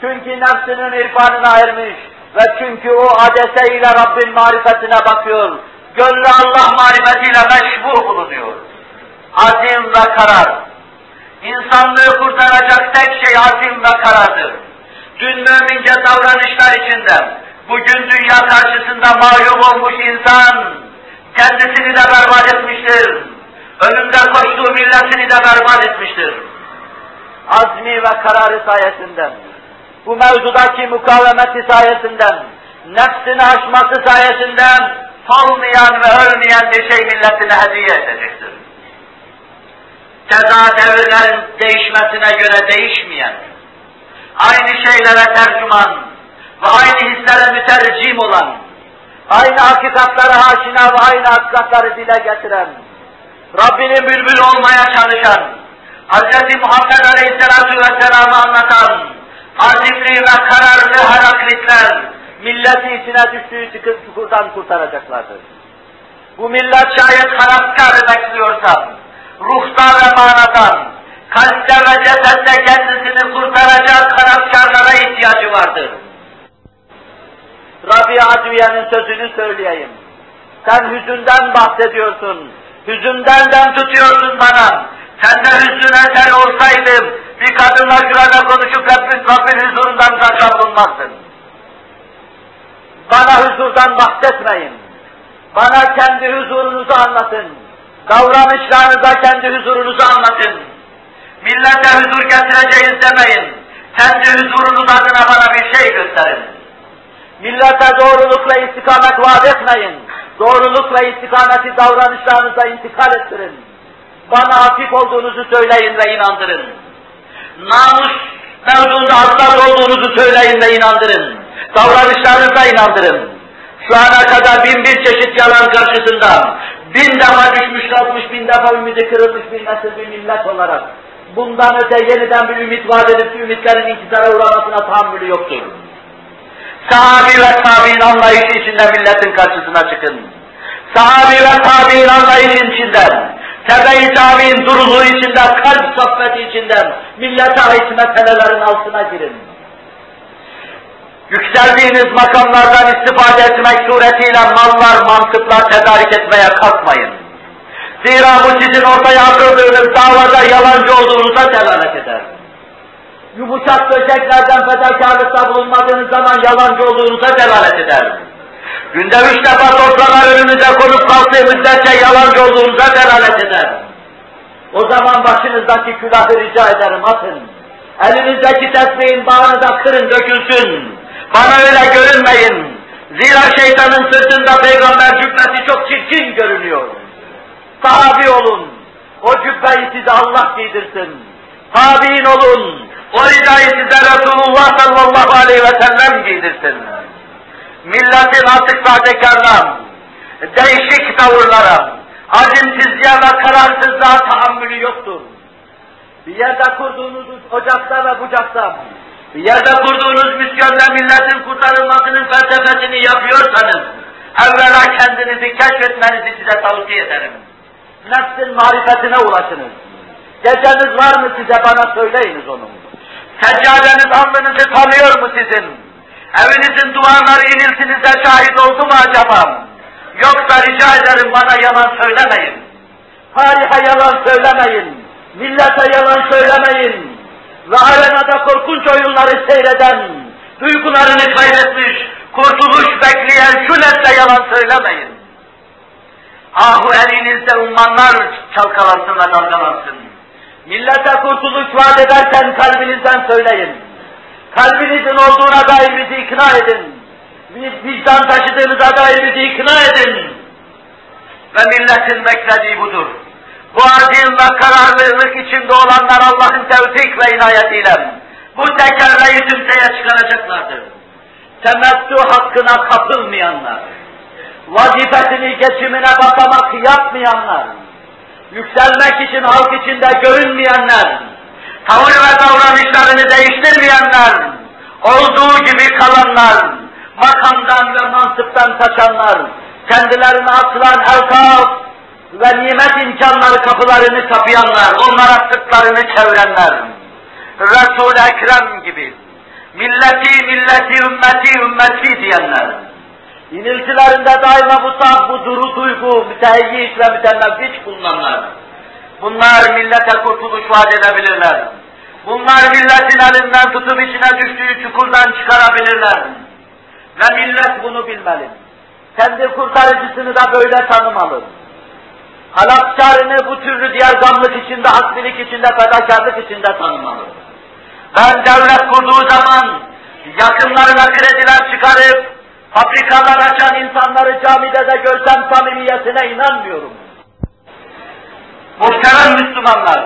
Çünkü nefsinin irfanına ermiş ve çünkü o adese Rabbin marifetine bakıyor. Gönlü Allah marifetiyle meşbu bulunuyor. Azim ve karar. İnsanlığı kurtaracak tek şey azim ve karardır. Dün mümince davranışlar içinde, bugün dünya karşısında mağlup olmuş insan, kendisini de berbat etmiştir. Önünde koştuğu milletini de berbat etmiştir. Azmi ve kararı sayesinden, bu mevzudaki mukavemeti sayesinden, nefsini aşması sayesinden, solmayan ve ölmeyen bir şey milletine hediye edecektir. Keza devirlerin değişmesine göre değişmeyen, aynı şeylere tercüman ve aynı hislere mütercim olan, aynı hakikatlara aşina ve aynı hakikatları dile getiren, Rabbinin bülbül olmaya çalışan, Hz. Muhammed Aleyhisselatü Vesselam'ı anlatan, azimli ve kararlı heraklitler, milleti içine düştüğü çukurdan kurtaracaklardır. Bu millet şayet haraskar bekliyorsa, ruhta ve manadan, kalpte ve cesette kendisini kurtaracak kanatkarlara ihtiyacı vardır. Rabia Adviye'nin sözünü söyleyeyim. Sen hüzünden bahsediyorsun. Hüzünden tutuyorsun bana. Sen de hüzüne sen olsaydın bir kadınla şurada konuşup Rabbin, Rabbin huzurundan kaçar bulmazdın. Bana huzurdan bahsetmeyin. Bana kendi huzurunuzu anlatın. Davranışlarınıza kendi huzurunuzu anlatın. Millete huzur getireceğiz demeyin. Kendi huzurunuz adına bana bir şey gösterin. Millete doğrulukla istikamet vaat etmeyin. Doğrulukla istikameti davranışlarınıza intikal ettirin. Bana hafif olduğunuzu söyleyin ve inandırın. Namus mevzunda hassas olduğunuzu söyleyin ve inandırın. Davranışlarınıza inandırın. Şu ana kadar bin bir çeşit yalan karşısında bin defa düşmüş kalkmış, bin defa ümidi kırılmış bir nesil bir millet olarak bundan öte yeniden bir ümit vaat edip ümitlerin inkisara uğramasına tahammülü yoktur. Sahabi ve tabi'in anlayışı içinde milletin karşısına çıkın. Sahabi ve tabi'in anlayışı içinden, tebe-i tabi'in duruluğu içinde, kalp sohbeti içinden millete ait meselelerin altına girin. Yükseldiğiniz makamlardan istifade etmek suretiyle mallar, mantıklar tedarik etmeye kalkmayın. Zira bu sizin ortaya atıldığınız davada yalancı olduğunuza delalet eder. Yumuşak döşeklerden fedakarlıkta bulunmadığınız zaman yalancı olduğunuza delalet eder. Günde üç defa sofralar önünüze konup kalktığı müddetçe yalancı olduğunuza delalet eder. O zaman başınızdaki külahı rica ederim atın. Elinizdeki tesbihin bağını da kırın dökülsün. Bana öyle görünmeyin. Zira şeytanın sırtında peygamber cübbesi çok çirkin görünüyor. Tabi olun. O cübbeyi size Allah giydirsin. Tabi'in olun. O ridayı size Resulullah sallallahu aleyhi ve sellem giydirsin. Milletin artık sahtekarlar, değişik tavırlara, azimsizliğe ve kararsızlığa tahammülü yoktur. Bir yerde kurduğunuz ocakta ve bucakta, bir yerde kurduğunuz misyonla milletin kurtarılmasının felsefesini yapıyorsanız, evvela kendinizi keşfetmenizi size tavsiye ederim. Nefsin marifetine ulaşınız. Geceniz var mı size bana söyleyiniz onu. Seccadeniz alnınızı tanıyor mu sizin? Evinizin duvarları iniltinize şahit oldu mu acaba? Yoksa rica ederim bana yalan söylemeyin. Tarihe yalan söylemeyin. Millete yalan söylemeyin. Ve arenada korkunç oyunları seyreden, duygularını kaybetmiş, kurtuluş bekleyen şu nesle yalan söylemeyin. Ahu elinizde ummanlar çalkalansın ve dalgalansın. Millete kurtuluş vaat ederken kalbinizden söyleyin. Kalbinizin olduğuna dair bizi ikna edin. Vicdan taşıdığınıza dair bizi ikna edin. Ve milletin beklediği budur. Bu azim ve kararlılık içinde olanlar Allah'ın tevfik ve inayetiyle bu tekerleği tümseye çıkaracaklardır. Temettü hakkına kapılmayanlar, vazifesini geçimine basamak yapmayanlar, yükselmek için halk içinde görünmeyenler, tavır ve davranışlarını değiştirmeyenler, olduğu gibi kalanlar, makamdan ve mansıptan taşanlar, kendilerine atılan elkaf ve nimet imkanları kapılarını kapayanlar, onlara sırtlarını çevirenler, Resul-i Ekrem gibi, milleti, milleti, ümmeti, ümmeti diyenler, İniltilerinde daima bu tat, bu duru duygu, mütehiyyiş ve mütenneffiç bulunanlar. Bunlar millete kurtuluş vaat edebilirler. Bunlar milletin elinden tutup içine düştüğü çukurdan çıkarabilirler. Ve millet bunu bilmeli. Kendi kurtarıcısını da böyle tanımalı. Halakkarını bu türlü diğer gamlık içinde, hasbilik içinde, fedakarlık içinde tanımalı. Ben devlet kurduğu zaman yakınlarına krediler çıkarıp fabrikalar açan insanları camide de görsem samimiyetine inanmıyorum. Muhterem Müslümanlar,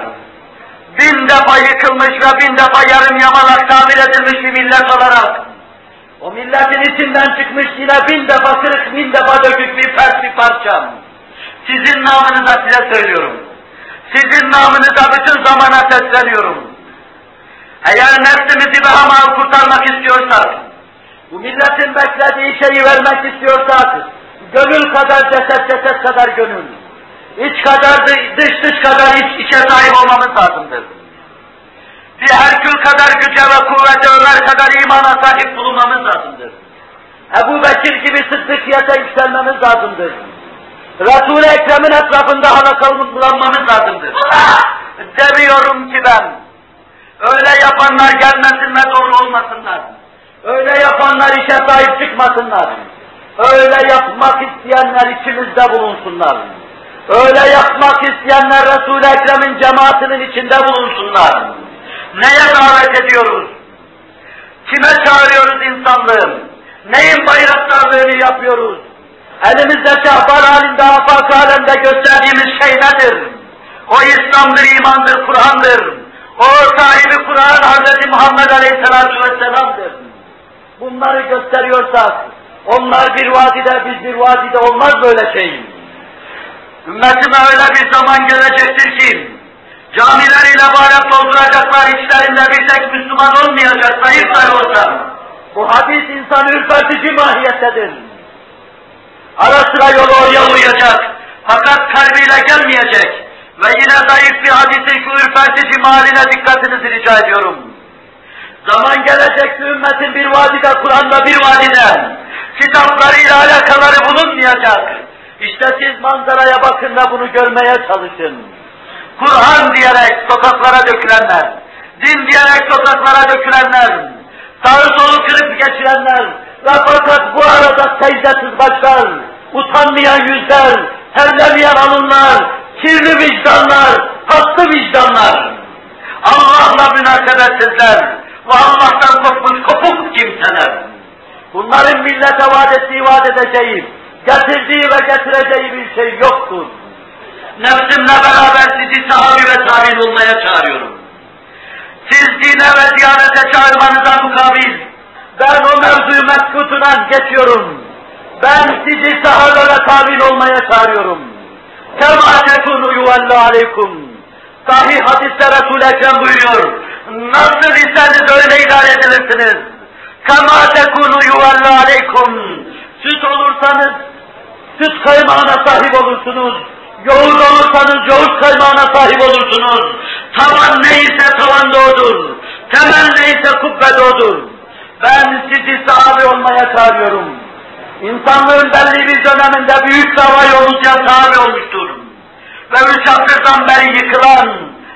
bin defa yıkılmış ve bin defa yarım yamalak tamir edilmiş bir millet olarak, o milletin içinden çıkmış yine bin defa kırık, bin defa dökük bir pert bir parçam. Sizin namınıza size söylüyorum. Sizin namınıza bütün zamana sesleniyorum. Eğer nefsimizi ve hamal kurtarmak istiyorsak, bu milletin beklediği şeyi vermek istiyorsak, gönül kadar ceset, ceset kadar gönül, iç kadar dış, dış kadar iç, içe sahip olmamız lazımdır. Bir Herkül kadar güce ve kuvvete, Ömer kadar imana sahip bulunmamız lazımdır. Ebu Bekir gibi sıddıkiyete yükselmemiz lazımdır. Resul-i Ekrem'in etrafında halakalanmamız lazımdır. Demiyorum ki ben, öyle yapanlar gelmesin ve doğru olmasınlar. Öyle yapanlar işe sahip çıkmasınlar. Öyle yapmak isteyenler içimizde bulunsunlar. Öyle yapmak isteyenler Resul-i Ekrem'in cemaatinin içinde bulunsunlar. Neye davet ediyoruz? Kime çağırıyoruz insanlığım? Neyin bayraktarlığını yapıyoruz? Elimizde şahbar halinde, afak halinde gösterdiğimiz şey nedir? O İslam'dır, imandır, Kur'an'dır. O sahibi Kur'an Hz. Muhammed Aleyhisselatü Vesselam'dır. Bunları gösteriyorsak, onlar bir vadide, biz bir vadide olmaz böyle şey. Ümmetime öyle bir zaman gelecektir ki, camiler ile ibadet dolduracaklar, içlerinde bir tek Müslüman olmayacak, dahi olsa. Bu hadis insanı ürpertici mahiyettedir. Ara sıra yolu oraya uyacak, fakat kalbiyle gelmeyecek. Ve yine zayıf bir hadisin şu ürpertici mahaline dikkatinizi rica ediyorum. Zaman gelecek ümmetin bir vadide, Kur'an'da bir vadide, kitaplarıyla alakaları bulunmayacak. İşte siz manzaraya bakın ve bunu görmeye çalışın. Kur'an diyerek sokaklara dökülenler, din diyerek sokaklara dökülenler, sağı solu kırıp geçirenler ve fakat bu arada secdesiz başlar, utanmayan yüzler, terlemeyen alınlar, kirli vicdanlar, tatlı vicdanlar, Allah'la münasebetsizler ve Allah'tan kopmuş kopuk kimseler. Bunların millete vaat ettiği, vaat edeceği, getirdiği ve getireceği bir şey yoktur. Nefsimle beraber sizi sahabi ve tabi'in olmaya çağırıyorum. Siz dine ve diyanete çağırmanıza mukabil, ben o mevzuyu meskutunan geçiyorum. Ben sizi sahabe ve tabi'in olmaya çağırıyorum. Kema tekunu yuvallu aleykum. Sahih hadiste Resul-i Ekrem buyuruyor. Nasıl iseniz öyle idare edilirsiniz. Kema tekunu yuvallu aleykum. Süt olursanız süt kaymağına sahip olursunuz. Yoğurt olursanız yoğurt kaymağına sahip olursunuz. Tavan neyse tavan doğudur. Temel neyse kubbe doğudur. Ben sizi sahabe olmaya çağırıyorum. İnsanlığın belli bir döneminde büyük dava yolcuya sahabe olmuştur. Ve üç asırdan beri yıkılan,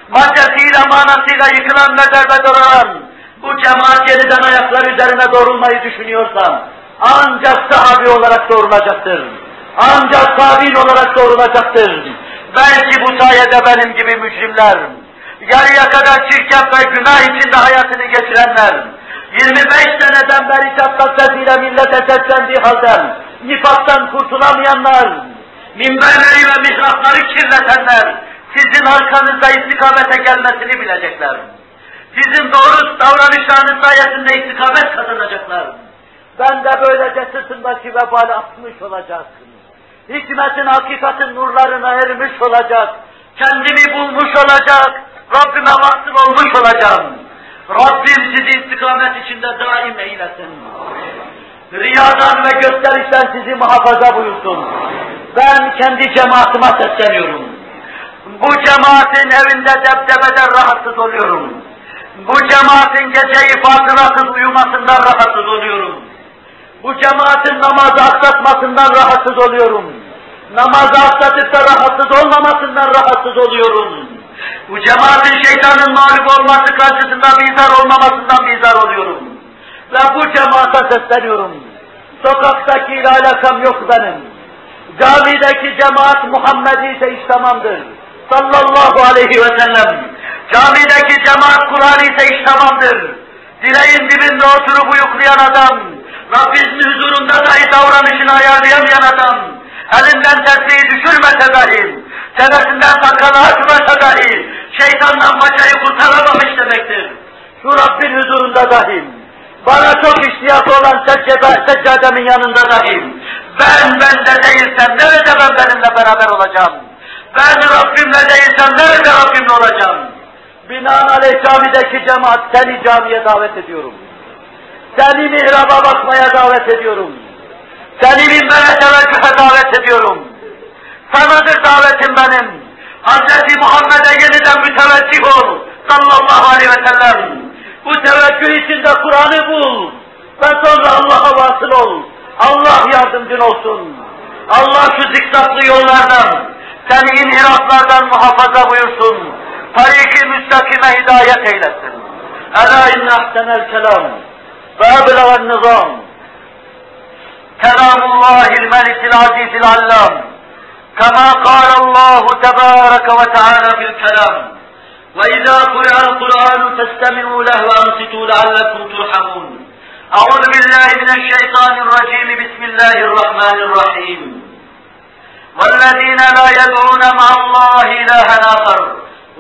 maddesiyle manasıyla yıkılan ve derbedoran, bu cemaat yeniden ayaklar üzerine doğrulmayı düşünüyorsa, ancak sahabi olarak doğrulacaktır. Ancak tabi'in olarak doğrulacaktır. Belki bu sayede benim gibi mücrimler, yarıya kadar çirkef ve günah içinde hayatını geçirenler, 25 seneden beri çatlak sesiyle millete seslendiği halde, nifaktan kurtulamayanlar, minberleri ve mihrapları kirletenler, sizin arkanızda istikamete gelmesini bilecekler. Sizin doğru davranışlarınız sayesinde istikamet kazanacaklar. Ben de böylece sırtındaki vebali atmış olacak. Hikmetin, hakikatin nurlarına ermiş olacak. Kendimi bulmuş olacak. Rabbime vasıl olmuş olacağım. Rabbim sizi istikamet içinde daim eylesin. Riyadan ve gösterişten sizi muhafaza buyursun. Ben kendi cemaatime sesleniyorum. Bu cemaatin evinde debdebeden rahatsız oluyorum. Bu cemaatin geceyi fatırasız uyumasından rahatsız oluyorum. Bu cemaatin namazı aksatmasından rahatsız oluyorum. Namazı aksatıp da rahatsız olmamasından rahatsız oluyorum. Bu cemaatin şeytanın mağlup olması karşısında bizar olmamasından bizar oluyorum. Ve bu cemaate sesleniyorum. Sokaktakiyle alakam yok benim. Camideki cemaat Muhammedi ise iş tamamdır. Sallallahu aleyhi ve sellem. Camideki cemaat Kur'an ise iş tamamdır. Direğin dibinde oturup uyuklayan adam, Rabbinin huzurunda dahi davranışını ayarlayamayan adam, elinden tesbihi düşürmese dahi, çenesinden sakalı açmasa dahi, şeytandan paçayı kurtaramamış demektir. Şu Rabbin huzurunda dahi, bana çok iştiyakı olan seccade, seccademin yanında dahi, ben bende değilsem nerede ben benimle beraber olacağım? Ben Rabbimle değilsem nerede Rabbimle olacağım? Binaenaleyh camideki cemaat seni camiye davet ediyorum. Seni mihraba bakmaya davet ediyorum. Seni minbere teveccühe davet ediyorum. Sanadır davetim benim. Hz. Muhammed'e yeniden müteveccih ol. Sallallahu aleyhi ve sellem. Bu teveccüh içinde Kur'an'ı bul. Ve sonra Allah'a vasıl ol. Allah yardımcın olsun. Allah şu zikzaklı yollardan, seni inhiraflardan muhafaza buyursun. Tarik-i müstakime hidayet eylesin. Ela inne ahsenel kelam ve ebleven nizam. Kelamullahil melikil azizil allam. كما قال الله تبارك وتعالى في الكلام. وإذا قرأ القرآن فاستمعوا له وأنصتوا لعلكم ترحمون. أعوذ بالله من الشيطان الرجيم. بسم الله الرحمن الرحيم. والذين لا يدعون مع الله إلها آخر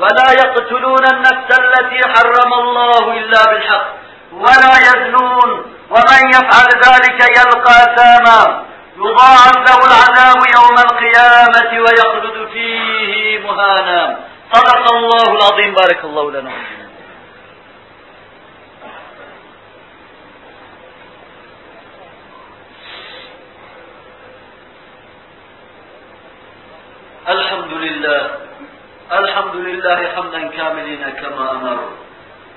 ولا يقتلون النفس التي حرم الله إلا بالحق. ولا يزنون ومن يفعل ذلك يلقى أثاما. يضاعف له العذاب يوم القيامة ويخلد فيه مهانا. صدق الله العظيم. بارك الله لنا الحمد لله. الحمد لله حمدا كاملين كما أمر.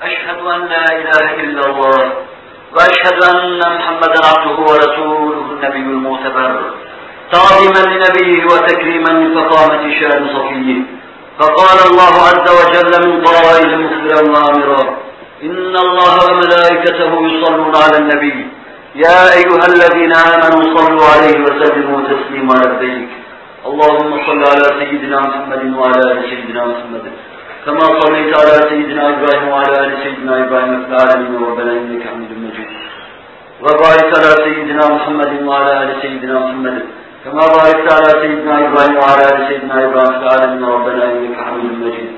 أشهد أن لا إله إلا الله وأشهد أن محمدا عبده ورسوله النبي المعتبر. تعظيما لنبيه وتكريما لفخامة شأن صفيه. فقال الله عز وجل من قائل مخبرا وامرا إن الله وملائكته يصلون على النبي. يا أيها الذين آمنوا صلوا عليه وسلموا تسليما لبيك اللهم صل على سيدنا محمد وعلى آل سيدنا محمد. كما صليت على سيدنا إبراهيم وعلى آل سيدنا إبراهيم في العالمين ربنا إنك حميد مجيد. وبارك على سيدنا محمد وعلى آل سيدنا محمد. كما باركت على سيدنا إبراهيم وعلى آل سيدنا إبراهيم في العالمين ربنا إنك حميد مجيد.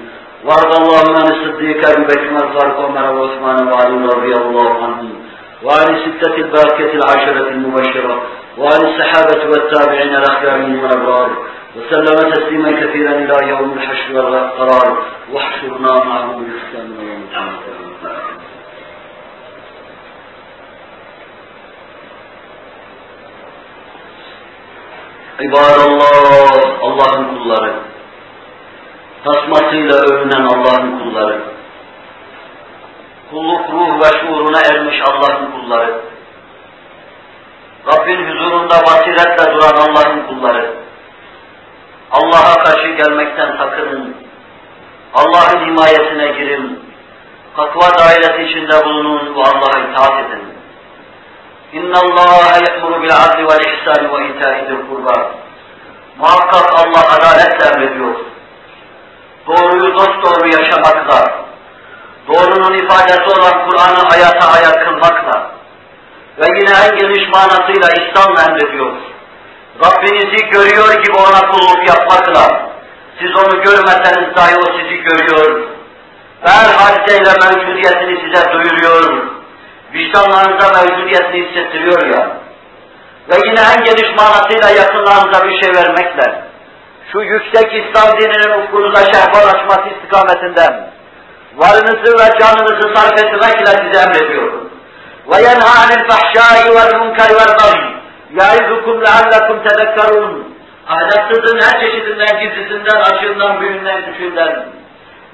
وارض اللهم عن الصديق أبي بكر الفاروق وعمر وعثمان وعلي رضي الله عنهم. وعن الستة الباقية العشرة المبشرة. وعن الصحابة والتابعين الأخيارين والأبرار. وسلم تسليما كثيرا إلى يوم الحشر والقرار واحشرنا معهم بالإسلام يوم القيامة İbadallah, Allah'ın kulları. Tasmasıyla övünen Allah'ın kulları. Kulluk ruh ve şuuruna ermiş Allah'ın kulları. Rabbin huzurunda basiretle duran Allah'ın kulları. Allah'a karşı gelmekten sakının. Allah'ın himayesine girin. Takva dairesi içinde bulunun ve Allah'a itaat edin. İnna Allah ya'muru bil adli vel ihsani ve ita'i zil kurba Allah adaletle emrediyor. Doğruyu dosdoğru yaşamakla, doğrunun ifadesi olan Kur'an'ı hayata ayak kılmakla ve yine en geniş manasıyla İslam'la emrediyor. Rabbinizi görüyor gibi ona kulluk yapmakla, siz onu görmeseniz dahi o sizi görüyor. Ve her hadiseyle mevcudiyetini size duyuruyor. Vicdanlarınıza mevcudiyetini hissettiriyor ya. Ve yine en geniş manasıyla yakınlarınıza bir şey vermekle, şu yüksek İslam dininin ufkunuza şehbar açması istikametinden, varınızı ve canınızı sarf etmekle size emrediyor. وَيَنْهَا عَنِ الْفَحْشَاءِ وَالْمُنْكَرِ وَالْبَغْيِ يَعِذُكُمْ لَعَلَّكُمْ تَذَكَّرُونَ Ahlaksızlığın her çeşidinden, gizlisinden, açığından, büyüğünden, küçüğünden,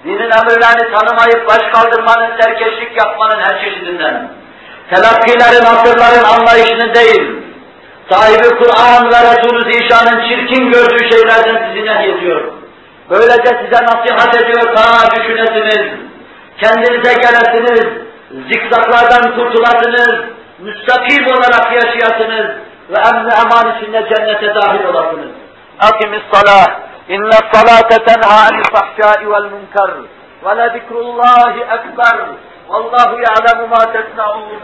dinin emirlerini tanımayıp baş kaldırmanın, serkeşlik yapmanın her çeşidinden, telakkilerin, asırların anlayışını değil, sahibi Kur'an ve Resulü Zişan'ın çirkin gördüğü şeylerden sizi nehyediyor. Böylece size nasihat ediyor, ta düşünesiniz, kendinize gelesiniz, zikzaklardan kurtulasınız, müstakim olarak yaşayasınız ve emni eman içinde cennete dahil olasınız. Akimis salah, inne salate tenha anil fahşai vel munkar ve le zikrullahi ekber, vallahu ya'lemu ma tesna'un.